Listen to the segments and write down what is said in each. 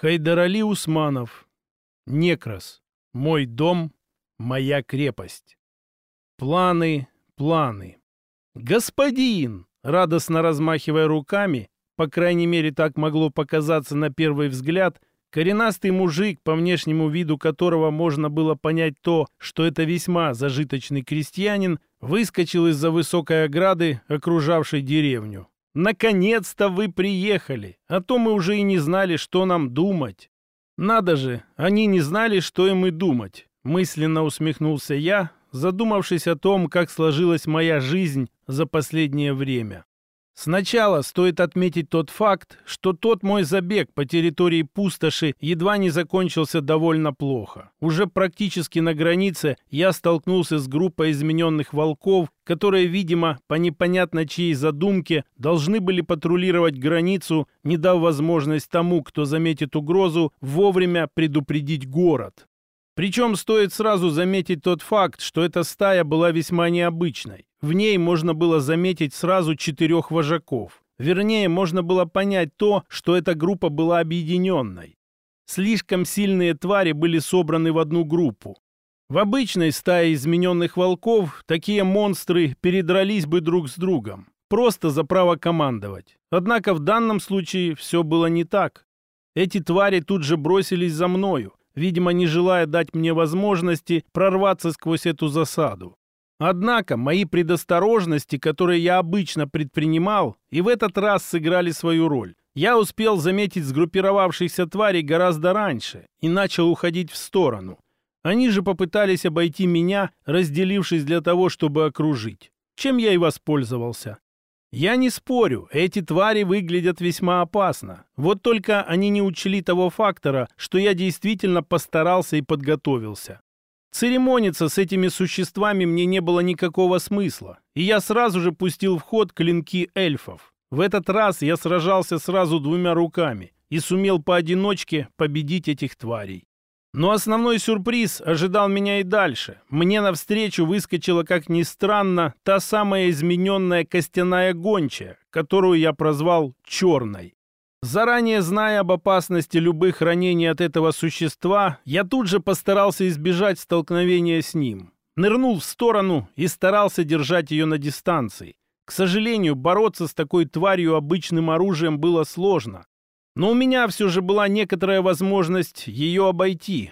Хайдарали Усманов. Некрас. Мой дом, моя крепость. Планы, планы. Господин, радостно размахивая руками, по крайней мере так могло показаться на первый взгляд, коренастый мужик, по внешнему виду которого можно было понять то, что это весьма зажиточный крестьянин, выскочил из-за высокой ограды, окружавшей деревню. Наконец-то вы приехали, а то мы уже и не знали, что нам думать. Надо же, они не знали, что им и думать. Мысленно усмехнулся я, задумавшись о том, как сложилась моя жизнь за последнее время. Сначала стоит отметить тот факт, что тот мой забег по территории пустоши едва не закончился довольно плохо. Уже практически на границе я столкнулся с группой измененных волков, которые, видимо, по непонятно чьей задумке должны были патрулировать границу, не дав возможность тому, кто заметит угрозу, вовремя предупредить город. Причем стоит сразу заметить тот факт, что эта стая была весьма необычной. В ней можно было заметить сразу четырех вожаков. Вернее, можно было понять то, что эта группа была объединенной. Слишком сильные твари были собраны в одну группу. В обычной стае измененных волков такие монстры передрались бы друг с другом. Просто за право командовать. Однако в данном случае все было не так. Эти твари тут же бросились за мною видимо, не желая дать мне возможности прорваться сквозь эту засаду. Однако мои предосторожности, которые я обычно предпринимал, и в этот раз сыграли свою роль. Я успел заметить сгруппировавшихся тварей гораздо раньше и начал уходить в сторону. Они же попытались обойти меня, разделившись для того, чтобы окружить. Чем я и воспользовался. Я не спорю, эти твари выглядят весьма опасно. Вот только они не учли того фактора, что я действительно постарался и подготовился. Церемониться с этими существами мне не было никакого смысла, и я сразу же пустил в ход клинки эльфов. В этот раз я сражался сразу двумя руками и сумел поодиночке победить этих тварей. Но основной сюрприз ожидал меня и дальше. Мне навстречу выскочила, как ни странно, та самая измененная костяная гончая, которую я прозвал «черной». Заранее зная об опасности любых ранений от этого существа, я тут же постарался избежать столкновения с ним. Нырнул в сторону и старался держать ее на дистанции. К сожалению, бороться с такой тварью обычным оружием было сложно. Но у меня все же была некоторая возможность ее обойти.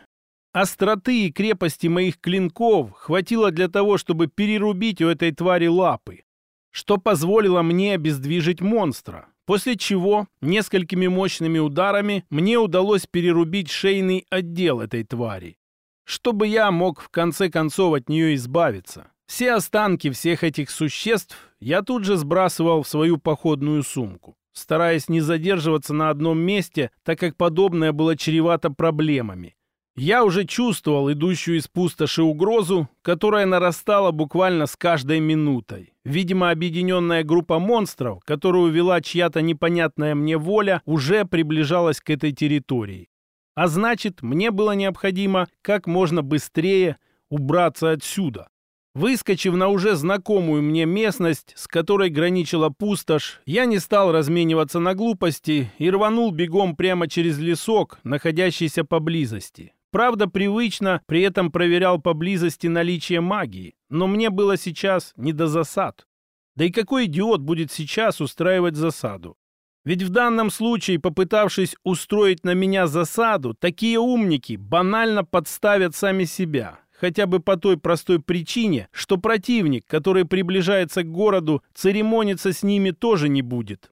Остроты и крепости моих клинков хватило для того, чтобы перерубить у этой твари лапы, что позволило мне обездвижить монстра, после чего несколькими мощными ударами мне удалось перерубить шейный отдел этой твари, чтобы я мог в конце концов от нее избавиться. Все останки всех этих существ я тут же сбрасывал в свою походную сумку стараясь не задерживаться на одном месте, так как подобное было чревато проблемами. Я уже чувствовал идущую из пустоши угрозу, которая нарастала буквально с каждой минутой. Видимо, объединенная группа монстров, которую вела чья-то непонятная мне воля, уже приближалась к этой территории. А значит, мне было необходимо как можно быстрее убраться отсюда. Выскочив на уже знакомую мне местность, с которой граничила пустошь, я не стал размениваться на глупости и рванул бегом прямо через лесок, находящийся поблизости. Правда, привычно, при этом проверял поблизости наличие магии, но мне было сейчас не до засад. Да и какой идиот будет сейчас устраивать засаду? Ведь в данном случае, попытавшись устроить на меня засаду, такие умники банально подставят сами себя хотя бы по той простой причине, что противник, который приближается к городу, церемониться с ними тоже не будет.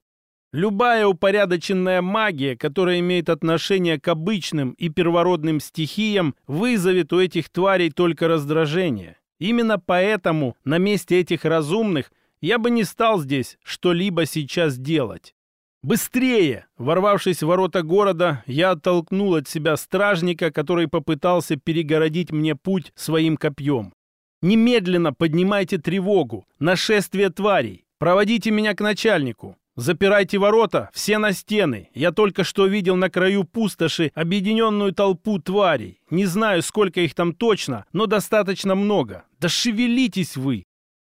Любая упорядоченная магия, которая имеет отношение к обычным и первородным стихиям, вызовет у этих тварей только раздражение. Именно поэтому на месте этих разумных я бы не стал здесь что-либо сейчас делать. «Быстрее!» Ворвавшись в ворота города, я оттолкнул от себя стражника, который попытался перегородить мне путь своим копьем. «Немедленно поднимайте тревогу! Нашествие тварей! Проводите меня к начальнику! Запирайте ворота, все на стены! Я только что видел на краю пустоши объединенную толпу тварей. Не знаю, сколько их там точно, но достаточно много. Да шевелитесь вы!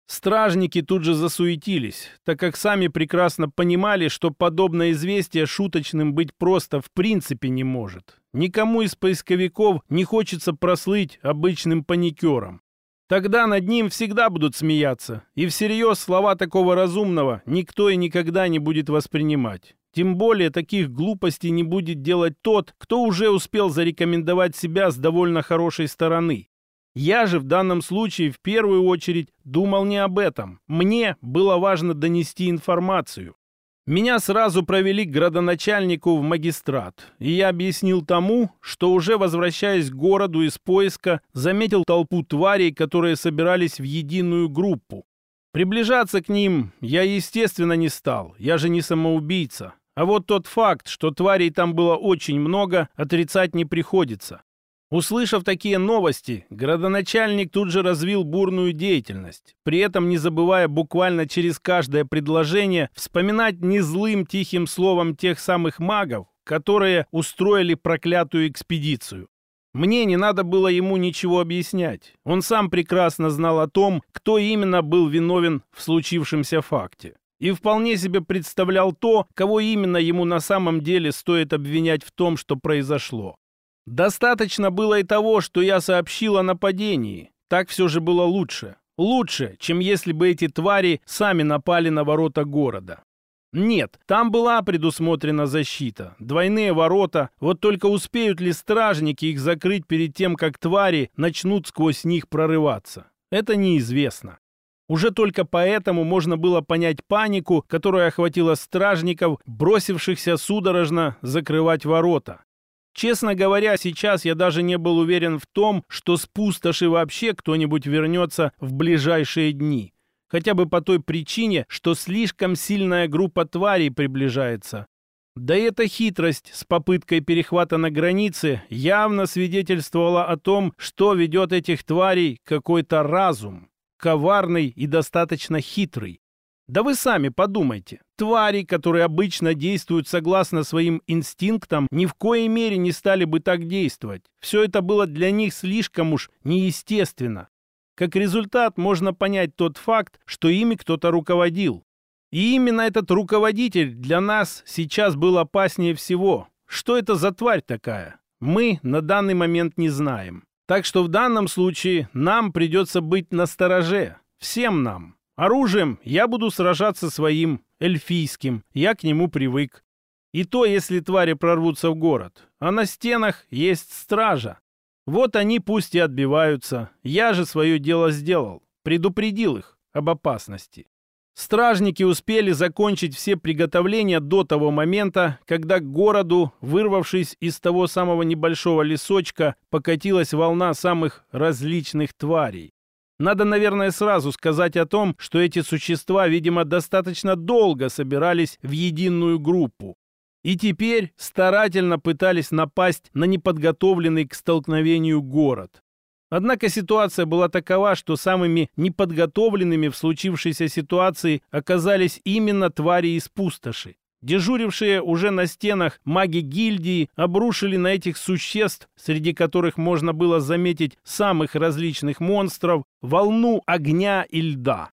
Стражники тут же засуетились, так как сами прекрасно понимали, что подобное известие шуточным быть просто в принципе не может. Никому из поисковиков не хочется прослыть обычным паникером. Тогда над ним всегда будут смеяться, и всерьез слова такого разумного никто и никогда не будет воспринимать. Тем более таких глупостей не будет делать тот, кто уже успел зарекомендовать себя с довольно хорошей стороны. Я же в данном случае в первую очередь думал не об этом. Мне было важно донести информацию. Меня сразу провели к градоначальнику в магистрат, и я объяснил тому, что уже возвращаясь к городу из поиска, заметил толпу тварей, которые собирались в единую группу. Приближаться к ним я, естественно, не стал, я же не самоубийца. А вот тот факт, что тварей там было очень много, отрицать не приходится. Услышав такие новости, градоначальник тут же развил бурную деятельность, при этом не забывая буквально через каждое предложение вспоминать незлым тихим словом тех самых магов, которые устроили проклятую экспедицию. Мне не надо было ему ничего объяснять. Он сам прекрасно знал о том, кто именно был виновен в случившемся факте. И вполне себе представлял то, кого именно ему на самом деле стоит обвинять в том, что произошло. Достаточно было и того, что я сообщил о нападении. Так все же было лучше. Лучше, чем если бы эти твари сами напали на ворота города. Нет, там была предусмотрена защита, двойные ворота, вот только успеют ли стражники их закрыть перед тем, как твари начнут сквозь них прорываться? Это неизвестно. Уже только поэтому можно было понять панику, которая охватила стражников, бросившихся судорожно закрывать ворота. Честно говоря, сейчас я даже не был уверен в том, что с пустоши вообще кто-нибудь вернется в ближайшие дни. Хотя бы по той причине, что слишком сильная группа тварей приближается. Да и эта хитрость с попыткой перехвата на границе явно свидетельствовала о том, что ведет этих тварей какой-то разум. Коварный и достаточно хитрый. Да вы сами подумайте. Твари, которые обычно действуют согласно своим инстинктам, ни в коей мере не стали бы так действовать. Все это было для них слишком уж неестественно. Как результат, можно понять тот факт, что ими кто-то руководил. И именно этот руководитель для нас сейчас был опаснее всего. Что это за тварь такая? Мы на данный момент не знаем. Так что в данном случае нам придется быть настороже. Всем нам. Оружием я буду сражаться своим, эльфийским. Я к нему привык. И то, если твари прорвутся в город. А на стенах есть стража. Вот они пусть и отбиваются. Я же свое дело сделал. Предупредил их об опасности. Стражники успели закончить все приготовления до того момента, когда к городу, вырвавшись из того самого небольшого лесочка, покатилась волна самых различных тварей. Надо, наверное, сразу сказать о том, что эти существа, видимо, достаточно долго собирались в единую группу. И теперь старательно пытались напасть на неподготовленный к столкновению город. Однако ситуация была такова, что самыми неподготовленными в случившейся ситуации оказались именно твари из пустоши. Дежурившие уже на стенах маги гильдии обрушили на этих существ, среди которых можно было заметить самых различных монстров, волну огня и льда.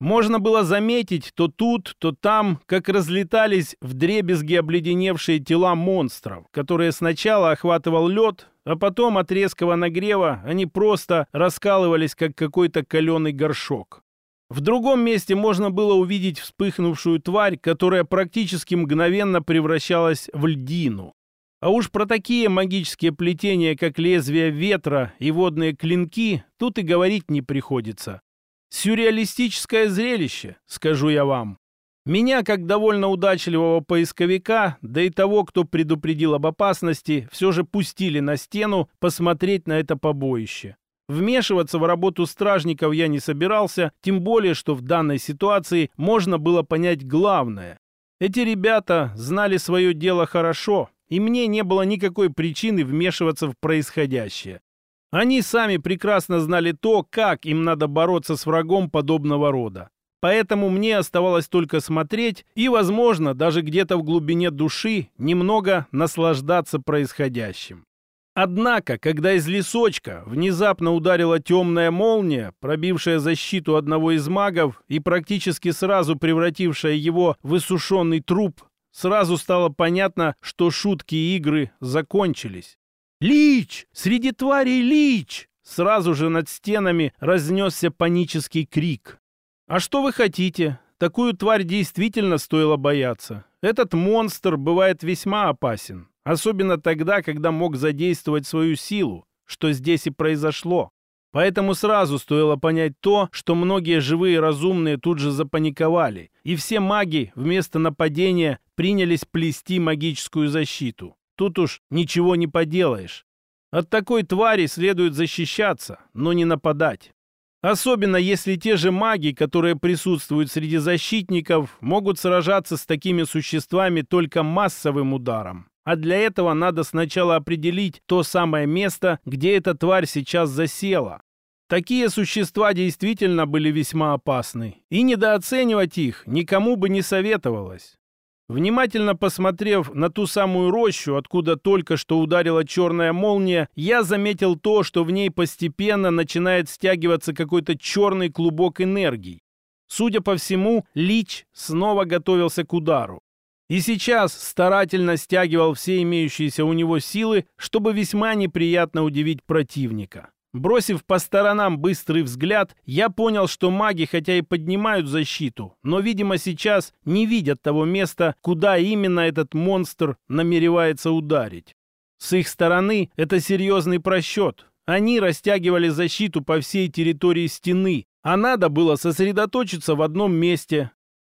Можно было заметить то тут, то там, как разлетались в дребезги обледеневшие тела монстров, которые сначала охватывал лед, а потом от резкого нагрева они просто раскалывались, как какой-то каленый горшок. В другом месте можно было увидеть вспыхнувшую тварь, которая практически мгновенно превращалась в льдину. А уж про такие магические плетения, как лезвие ветра и водные клинки, тут и говорить не приходится. Сюрреалистическое зрелище, скажу я вам. Меня, как довольно удачливого поисковика, да и того, кто предупредил об опасности, все же пустили на стену посмотреть на это побоище. Вмешиваться в работу стражников я не собирался, тем более, что в данной ситуации можно было понять главное. Эти ребята знали свое дело хорошо, и мне не было никакой причины вмешиваться в происходящее. Они сами прекрасно знали то, как им надо бороться с врагом подобного рода. Поэтому мне оставалось только смотреть и, возможно, даже где-то в глубине души немного наслаждаться происходящим. Однако, когда из лесочка внезапно ударила темная молния, пробившая защиту одного из магов и практически сразу превратившая его в иссушенный труп, сразу стало понятно, что шутки и игры закончились. «Лич! Среди тварей лич!» Сразу же над стенами разнесся панический крик. «А что вы хотите? Такую тварь действительно стоило бояться. Этот монстр бывает весьма опасен. Особенно тогда, когда мог задействовать свою силу, что здесь и произошло. Поэтому сразу стоило понять то, что многие живые разумные тут же запаниковали, и все маги вместо нападения принялись плести магическую защиту. Тут уж ничего не поделаешь. От такой твари следует защищаться, но не нападать. Особенно если те же маги, которые присутствуют среди защитников, могут сражаться с такими существами только массовым ударом. А для этого надо сначала определить то самое место, где эта тварь сейчас засела. Такие существа действительно были весьма опасны, и недооценивать их никому бы не советовалось. Внимательно посмотрев на ту самую рощу, откуда только что ударила черная молния, я заметил то, что в ней постепенно начинает стягиваться какой-то черный клубок энергии. Судя по всему, Лич снова готовился к удару. И сейчас старательно стягивал все имеющиеся у него силы, чтобы весьма неприятно удивить противника. Бросив по сторонам быстрый взгляд, я понял, что маги хотя и поднимают защиту, но, видимо, сейчас не видят того места, куда именно этот монстр намеревается ударить. С их стороны это серьезный просчет. Они растягивали защиту по всей территории стены, а надо было сосредоточиться в одном месте,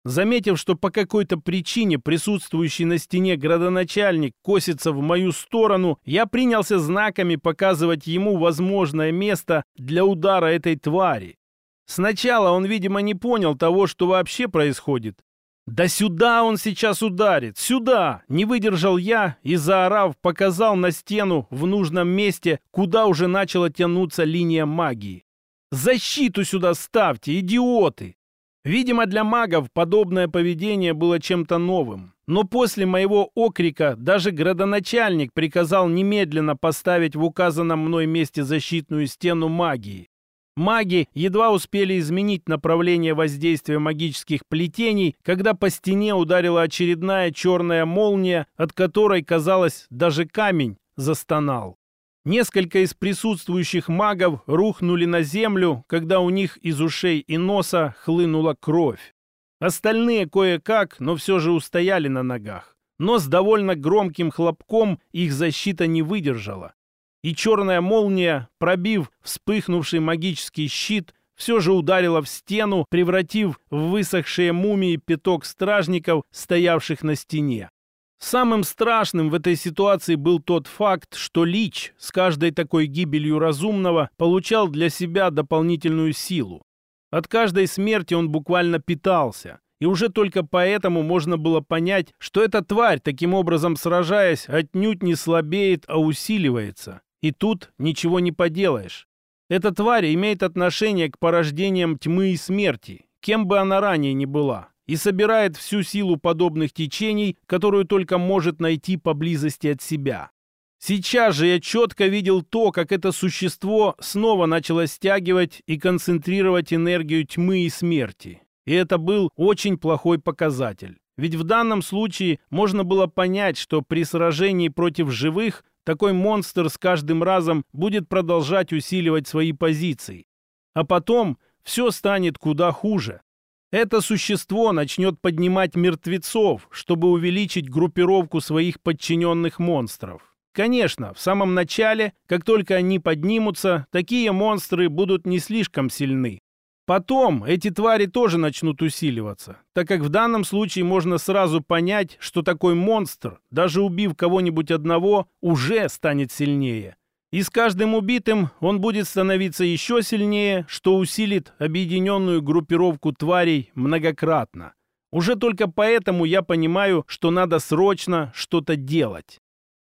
Заметив, что по какой-то причине присутствующий на стене градоначальник косится в мою сторону, я принялся знаками показывать ему возможное место для удара этой твари. Сначала он, видимо, не понял того, что вообще происходит. «Да сюда он сейчас ударит! Сюда!» Не выдержал я и, заорав, показал на стену в нужном месте, куда уже начала тянуться линия магии. «Защиту сюда ставьте, идиоты!» Видимо, для магов подобное поведение было чем-то новым. Но после моего окрика даже градоначальник приказал немедленно поставить в указанном мной месте защитную стену магии. Маги едва успели изменить направление воздействия магических плетений, когда по стене ударила очередная черная молния, от которой, казалось, даже камень застонал. Несколько из присутствующих магов рухнули на землю, когда у них из ушей и носа хлынула кровь. Остальные кое-как, но все же устояли на ногах. Но с довольно громким хлопком их защита не выдержала. И черная молния, пробив вспыхнувший магический щит, все же ударила в стену, превратив в высохшие мумии пяток стражников, стоявших на стене. Самым страшным в этой ситуации был тот факт, что Лич с каждой такой гибелью разумного получал для себя дополнительную силу. От каждой смерти он буквально питался, и уже только поэтому можно было понять, что эта тварь, таким образом сражаясь, отнюдь не слабеет, а усиливается. И тут ничего не поделаешь. Эта тварь имеет отношение к порождениям тьмы и смерти, кем бы она ранее ни была, и собирает всю силу подобных течений, которую только может найти поблизости от себя. Сейчас же я четко видел то, как это существо снова начало стягивать и концентрировать энергию тьмы и смерти. И это был очень плохой показатель. Ведь в данном случае можно было понять, что при сражении против живых такой монстр с каждым разом будет продолжать усиливать свои позиции. А потом все станет куда хуже. Это существо начнет поднимать мертвецов, чтобы увеличить группировку своих подчиненных монстров. Конечно, в самом начале, как только они поднимутся, такие монстры будут не слишком сильны. Потом эти твари тоже начнут усиливаться, так как в данном случае можно сразу понять, что такой монстр, даже убив кого-нибудь одного, уже станет сильнее. И с каждым убитым он будет становиться еще сильнее, что усилит объединенную группировку тварей многократно. Уже только поэтому я понимаю, что надо срочно что-то делать.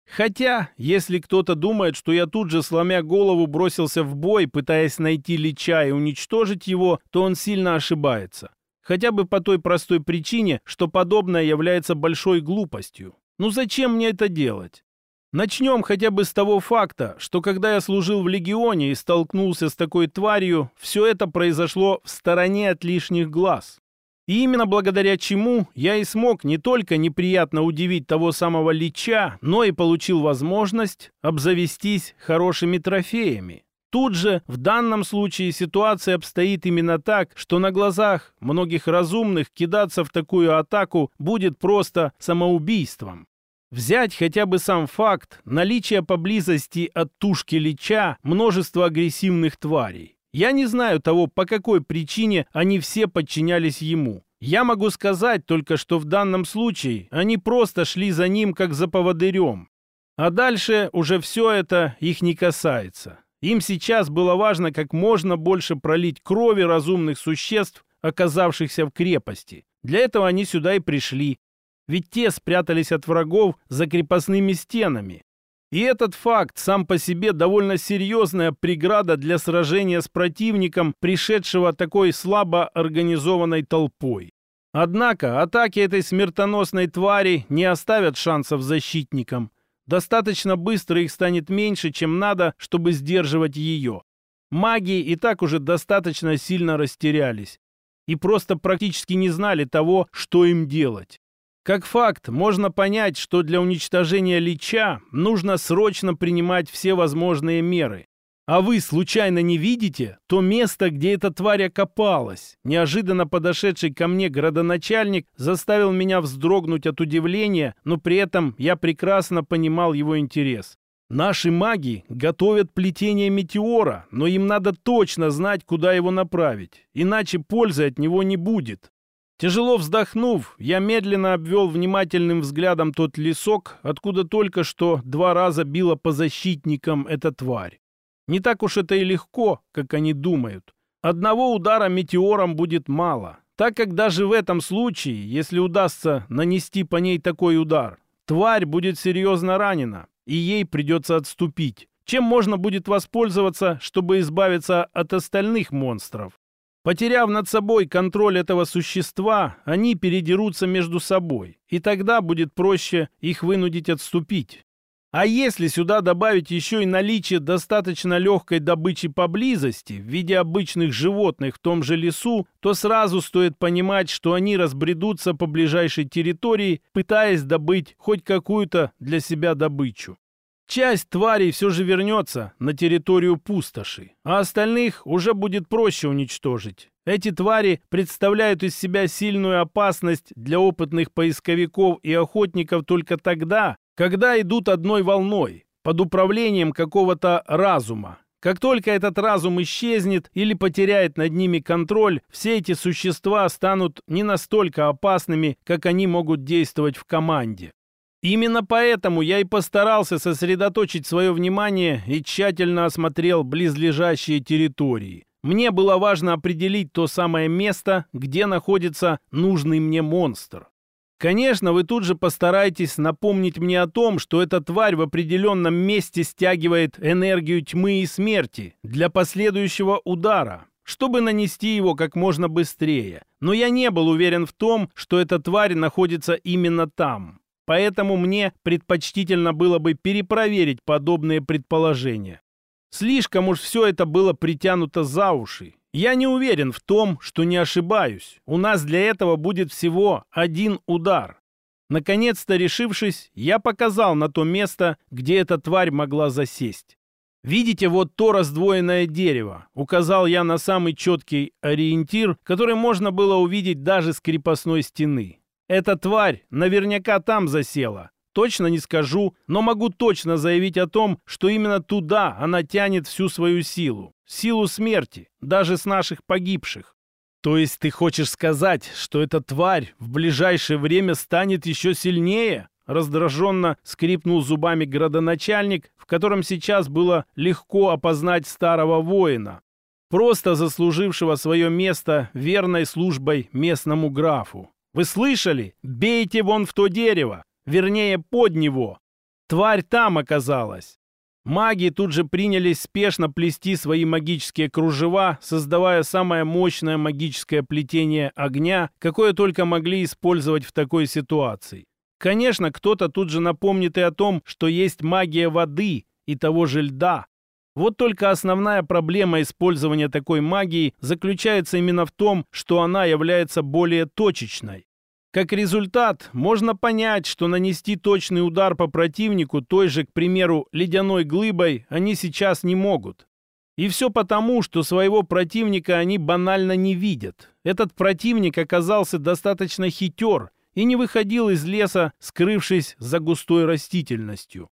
Хотя, если кто-то думает, что я тут же, сломя голову, бросился в бой, пытаясь найти Лича и уничтожить его, то он сильно ошибается. Хотя бы по той простой причине, что подобное является большой глупостью. Ну зачем мне это делать? Начнем хотя бы с того факта, что когда я служил в Легионе и столкнулся с такой тварью, все это произошло в стороне от лишних глаз. И именно благодаря чему я и смог не только неприятно удивить того самого Лича, но и получил возможность обзавестись хорошими трофеями. Тут же, в данном случае, ситуация обстоит именно так, что на глазах многих разумных кидаться в такую атаку будет просто самоубийством. Взять хотя бы сам факт наличия поблизости от тушки лича множества агрессивных тварей. Я не знаю того, по какой причине они все подчинялись ему. Я могу сказать только, что в данном случае они просто шли за ним как за поводырем. А дальше уже все это их не касается. Им сейчас было важно как можно больше пролить крови разумных существ, оказавшихся в крепости. Для этого они сюда и пришли ведь те спрятались от врагов за крепостными стенами. И этот факт сам по себе довольно серьезная преграда для сражения с противником, пришедшего такой слабо организованной толпой. Однако атаки этой смертоносной твари не оставят шансов защитникам. Достаточно быстро их станет меньше, чем надо, чтобы сдерживать ее. Маги и так уже достаточно сильно растерялись и просто практически не знали того, что им делать. Как факт, можно понять, что для уничтожения Лича нужно срочно принимать все возможные меры. А вы случайно не видите то место, где эта тварь окопалась? Неожиданно подошедший ко мне градоначальник заставил меня вздрогнуть от удивления, но при этом я прекрасно понимал его интерес. Наши маги готовят плетение метеора, но им надо точно знать, куда его направить, иначе пользы от него не будет. Тяжело вздохнув, я медленно обвел внимательным взглядом тот лесок, откуда только что два раза била по защитникам эта тварь. Не так уж это и легко, как они думают. Одного удара метеором будет мало, так как даже в этом случае, если удастся нанести по ней такой удар, тварь будет серьезно ранена, и ей придется отступить. Чем можно будет воспользоваться, чтобы избавиться от остальных монстров? Потеряв над собой контроль этого существа, они передерутся между собой, и тогда будет проще их вынудить отступить. А если сюда добавить еще и наличие достаточно легкой добычи поблизости в виде обычных животных в том же лесу, то сразу стоит понимать, что они разбредутся по ближайшей территории, пытаясь добыть хоть какую-то для себя добычу. Часть тварей все же вернется на территорию пустоши, а остальных уже будет проще уничтожить. Эти твари представляют из себя сильную опасность для опытных поисковиков и охотников только тогда, когда идут одной волной, под управлением какого-то разума. Как только этот разум исчезнет или потеряет над ними контроль, все эти существа станут не настолько опасными, как они могут действовать в команде. Именно поэтому я и постарался сосредоточить свое внимание и тщательно осмотрел близлежащие территории. Мне было важно определить то самое место, где находится нужный мне монстр. Конечно, вы тут же постараетесь напомнить мне о том, что эта тварь в определенном месте стягивает энергию тьмы и смерти для последующего удара, чтобы нанести его как можно быстрее. Но я не был уверен в том, что эта тварь находится именно там поэтому мне предпочтительно было бы перепроверить подобные предположения. Слишком уж все это было притянуто за уши. Я не уверен в том, что не ошибаюсь. У нас для этого будет всего один удар. Наконец-то решившись, я показал на то место, где эта тварь могла засесть. «Видите вот то раздвоенное дерево?» Указал я на самый четкий ориентир, который можно было увидеть даже с крепостной стены. Эта тварь наверняка там засела. Точно не скажу, но могу точно заявить о том, что именно туда она тянет всю свою силу. Силу смерти, даже с наших погибших. То есть ты хочешь сказать, что эта тварь в ближайшее время станет еще сильнее? Раздраженно скрипнул зубами градоначальник, в котором сейчас было легко опознать старого воина, просто заслужившего свое место верной службой местному графу. Вы слышали? Бейте вон в то дерево, вернее, под него. Тварь там оказалась. Маги тут же принялись спешно плести свои магические кружева, создавая самое мощное магическое плетение огня, какое только могли использовать в такой ситуации. Конечно, кто-то тут же напомнит и о том, что есть магия воды и того же льда, вот только основная проблема использования такой магии заключается именно в том, что она является более точечной. Как результат, можно понять, что нанести точный удар по противнику той же, к примеру, ледяной глыбой они сейчас не могут. И все потому, что своего противника они банально не видят. Этот противник оказался достаточно хитер и не выходил из леса, скрывшись за густой растительностью.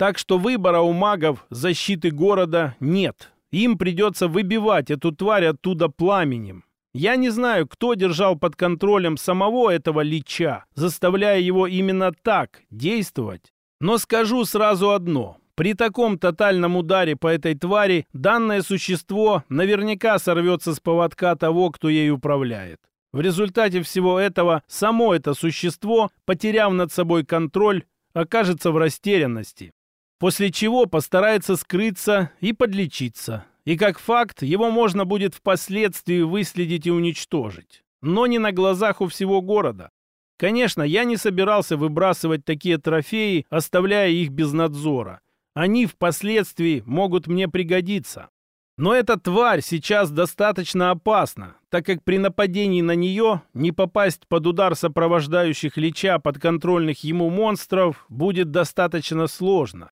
Так что выбора у магов защиты города нет. Им придется выбивать эту тварь оттуда пламенем. Я не знаю, кто держал под контролем самого этого лича, заставляя его именно так действовать. Но скажу сразу одно. При таком тотальном ударе по этой твари данное существо наверняка сорвется с поводка того, кто ей управляет. В результате всего этого само это существо, потеряв над собой контроль, окажется в растерянности после чего постарается скрыться и подлечиться. И как факт, его можно будет впоследствии выследить и уничтожить. Но не на глазах у всего города. Конечно, я не собирался выбрасывать такие трофеи, оставляя их без надзора. Они впоследствии могут мне пригодиться. Но эта тварь сейчас достаточно опасна, так как при нападении на нее не попасть под удар сопровождающих Лича подконтрольных ему монстров будет достаточно сложно.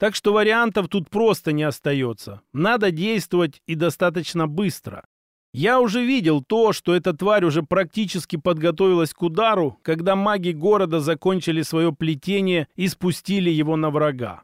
Так что вариантов тут просто не остается. Надо действовать и достаточно быстро. Я уже видел то, что эта тварь уже практически подготовилась к удару, когда маги города закончили свое плетение и спустили его на врага.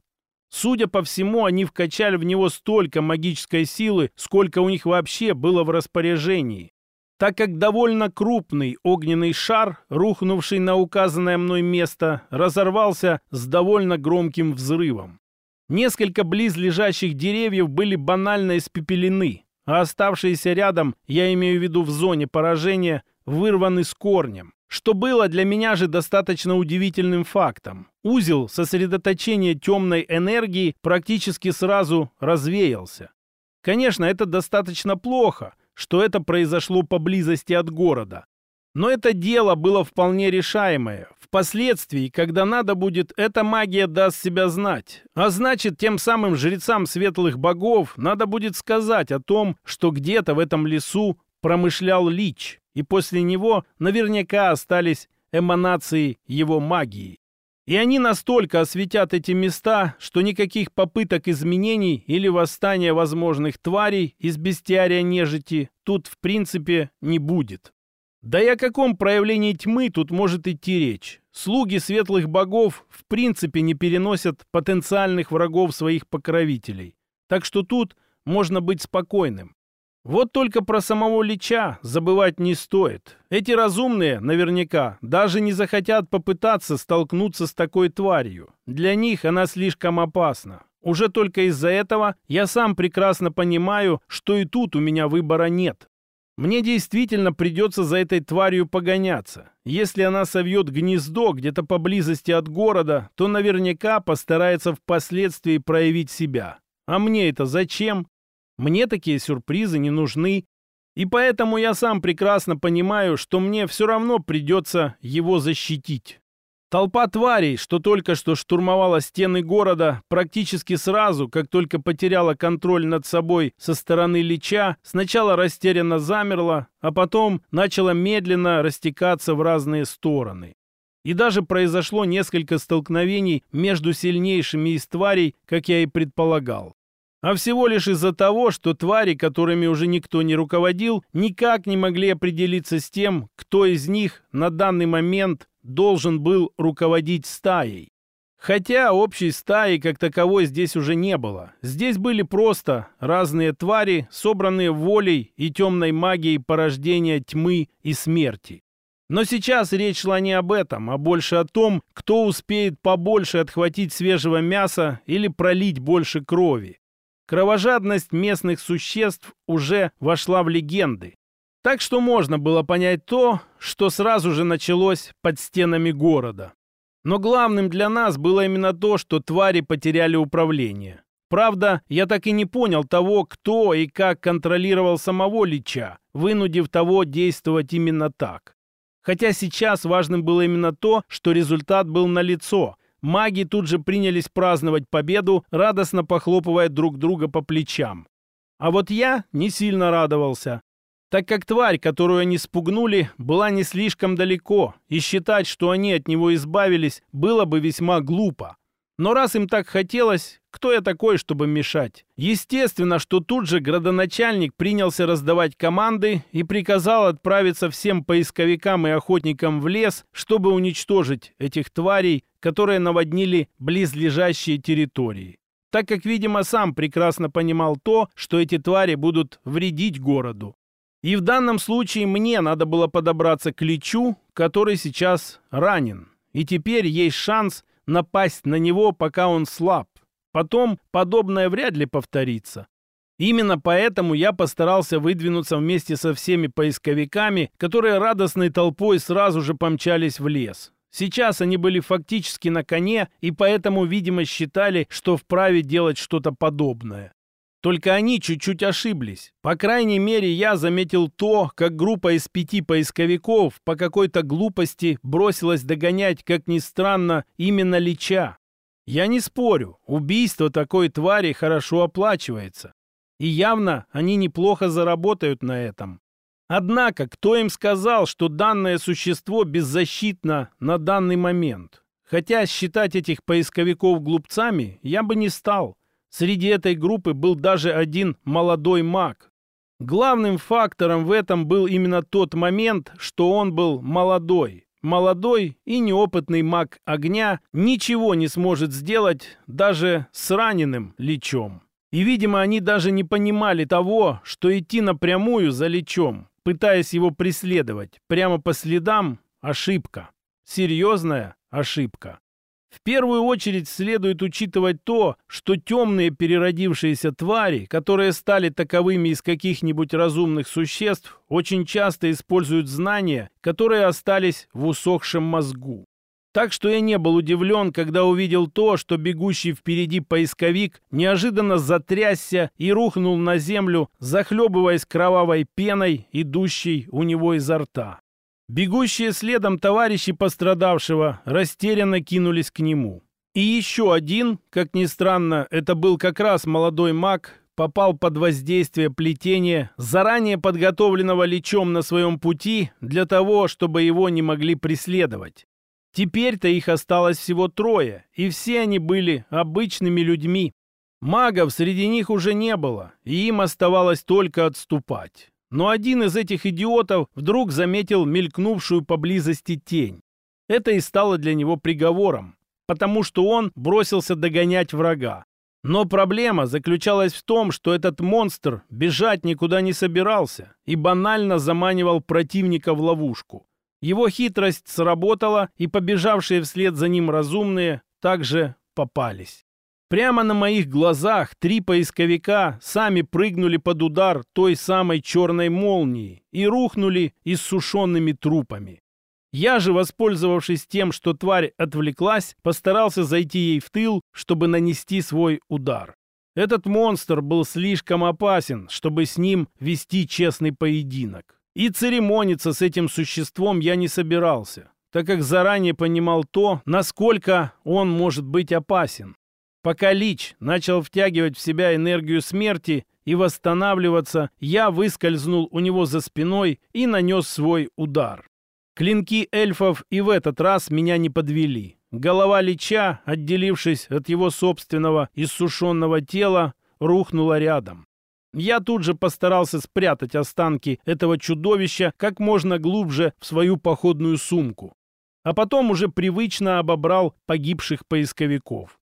Судя по всему, они вкачали в него столько магической силы, сколько у них вообще было в распоряжении. Так как довольно крупный огненный шар, рухнувший на указанное мной место, разорвался с довольно громким взрывом. Несколько близлежащих деревьев были банально испепелены, а оставшиеся рядом, я имею в виду в зоне поражения, вырваны с корнем. Что было для меня же достаточно удивительным фактом. Узел сосредоточения темной энергии практически сразу развеялся. Конечно, это достаточно плохо, что это произошло поблизости от города. Но это дело было вполне решаемое. Впоследствии, когда надо будет, эта магия даст себя знать. А значит, тем самым жрецам светлых богов надо будет сказать о том, что где-то в этом лесу промышлял Лич, и после него наверняка остались эманации его магии. И они настолько осветят эти места, что никаких попыток изменений или восстания возможных тварей из бестиария нежити тут в принципе не будет. Да и о каком проявлении тьмы тут может идти речь? Слуги светлых богов в принципе не переносят потенциальных врагов своих покровителей. Так что тут можно быть спокойным. Вот только про самого Лича забывать не стоит. Эти разумные, наверняка, даже не захотят попытаться столкнуться с такой тварью. Для них она слишком опасна. Уже только из-за этого я сам прекрасно понимаю, что и тут у меня выбора нет. Мне действительно придется за этой тварью погоняться. Если она совьет гнездо где-то поблизости от города, то наверняка постарается впоследствии проявить себя. А мне это зачем? Мне такие сюрпризы не нужны. И поэтому я сам прекрасно понимаю, что мне все равно придется его защитить. Толпа тварей, что только что штурмовала стены города, практически сразу, как только потеряла контроль над собой со стороны Лича, сначала растерянно замерла, а потом начала медленно растекаться в разные стороны. И даже произошло несколько столкновений между сильнейшими из тварей, как я и предполагал. А всего лишь из-за того, что твари, которыми уже никто не руководил, никак не могли определиться с тем, кто из них на данный момент должен был руководить стаей. Хотя общей стаи как таковой здесь уже не было. Здесь были просто разные твари, собранные волей и темной магией порождения тьмы и смерти. Но сейчас речь шла не об этом, а больше о том, кто успеет побольше отхватить свежего мяса или пролить больше крови. Кровожадность местных существ уже вошла в легенды, так что можно было понять то, что сразу же началось под стенами города. Но главным для нас было именно то, что твари потеряли управление. Правда, я так и не понял того, кто и как контролировал самого Лича, вынудив того действовать именно так. Хотя сейчас важным было именно то, что результат был налицо. Маги тут же принялись праздновать победу, радостно похлопывая друг друга по плечам. А вот я не сильно радовался так как тварь, которую они спугнули, была не слишком далеко, и считать, что они от него избавились, было бы весьма глупо. Но раз им так хотелось, кто я такой, чтобы мешать? Естественно, что тут же градоначальник принялся раздавать команды и приказал отправиться всем поисковикам и охотникам в лес, чтобы уничтожить этих тварей, которые наводнили близлежащие территории. Так как, видимо, сам прекрасно понимал то, что эти твари будут вредить городу. И в данном случае мне надо было подобраться к Личу, который сейчас ранен. И теперь есть шанс напасть на него, пока он слаб. Потом подобное вряд ли повторится. Именно поэтому я постарался выдвинуться вместе со всеми поисковиками, которые радостной толпой сразу же помчались в лес. Сейчас они были фактически на коне и поэтому, видимо, считали, что вправе делать что-то подобное. Только они чуть-чуть ошиблись. По крайней мере, я заметил то, как группа из пяти поисковиков по какой-то глупости бросилась догонять, как ни странно, именно Лича. Я не спорю, убийство такой твари хорошо оплачивается. И явно они неплохо заработают на этом. Однако, кто им сказал, что данное существо беззащитно на данный момент? Хотя считать этих поисковиков глупцами я бы не стал – Среди этой группы был даже один молодой маг. Главным фактором в этом был именно тот момент, что он был молодой. Молодой и неопытный маг огня ничего не сможет сделать даже с раненым лечом. И, видимо, они даже не понимали того, что идти напрямую за лечом, пытаясь его преследовать, прямо по следам – ошибка. Серьезная ошибка. В первую очередь следует учитывать то, что темные переродившиеся твари, которые стали таковыми из каких-нибудь разумных существ, очень часто используют знания, которые остались в усохшем мозгу. Так что я не был удивлен, когда увидел то, что бегущий впереди поисковик неожиданно затрясся и рухнул на землю, захлебываясь кровавой пеной, идущей у него изо рта. Бегущие следом товарищи пострадавшего растерянно кинулись к нему. И еще один, как ни странно, это был как раз молодой маг, попал под воздействие плетения, заранее подготовленного лечом на своем пути для того, чтобы его не могли преследовать. Теперь-то их осталось всего трое, и все они были обычными людьми. Магов среди них уже не было, и им оставалось только отступать. Но один из этих идиотов вдруг заметил мелькнувшую поблизости тень. Это и стало для него приговором, потому что он бросился догонять врага. Но проблема заключалась в том, что этот монстр бежать никуда не собирался и банально заманивал противника в ловушку. Его хитрость сработала, и побежавшие вслед за ним разумные также попались. Прямо на моих глазах три поисковика сами прыгнули под удар той самой черной молнии и рухнули иссушенными трупами. Я же, воспользовавшись тем, что тварь отвлеклась, постарался зайти ей в тыл, чтобы нанести свой удар. Этот монстр был слишком опасен, чтобы с ним вести честный поединок. И церемониться с этим существом я не собирался, так как заранее понимал то, насколько он может быть опасен. Пока Лич начал втягивать в себя энергию смерти и восстанавливаться, я выскользнул у него за спиной и нанес свой удар. Клинки эльфов и в этот раз меня не подвели. Голова Лича, отделившись от его собственного иссушенного тела, рухнула рядом. Я тут же постарался спрятать останки этого чудовища как можно глубже в свою походную сумку. А потом уже привычно обобрал погибших поисковиков.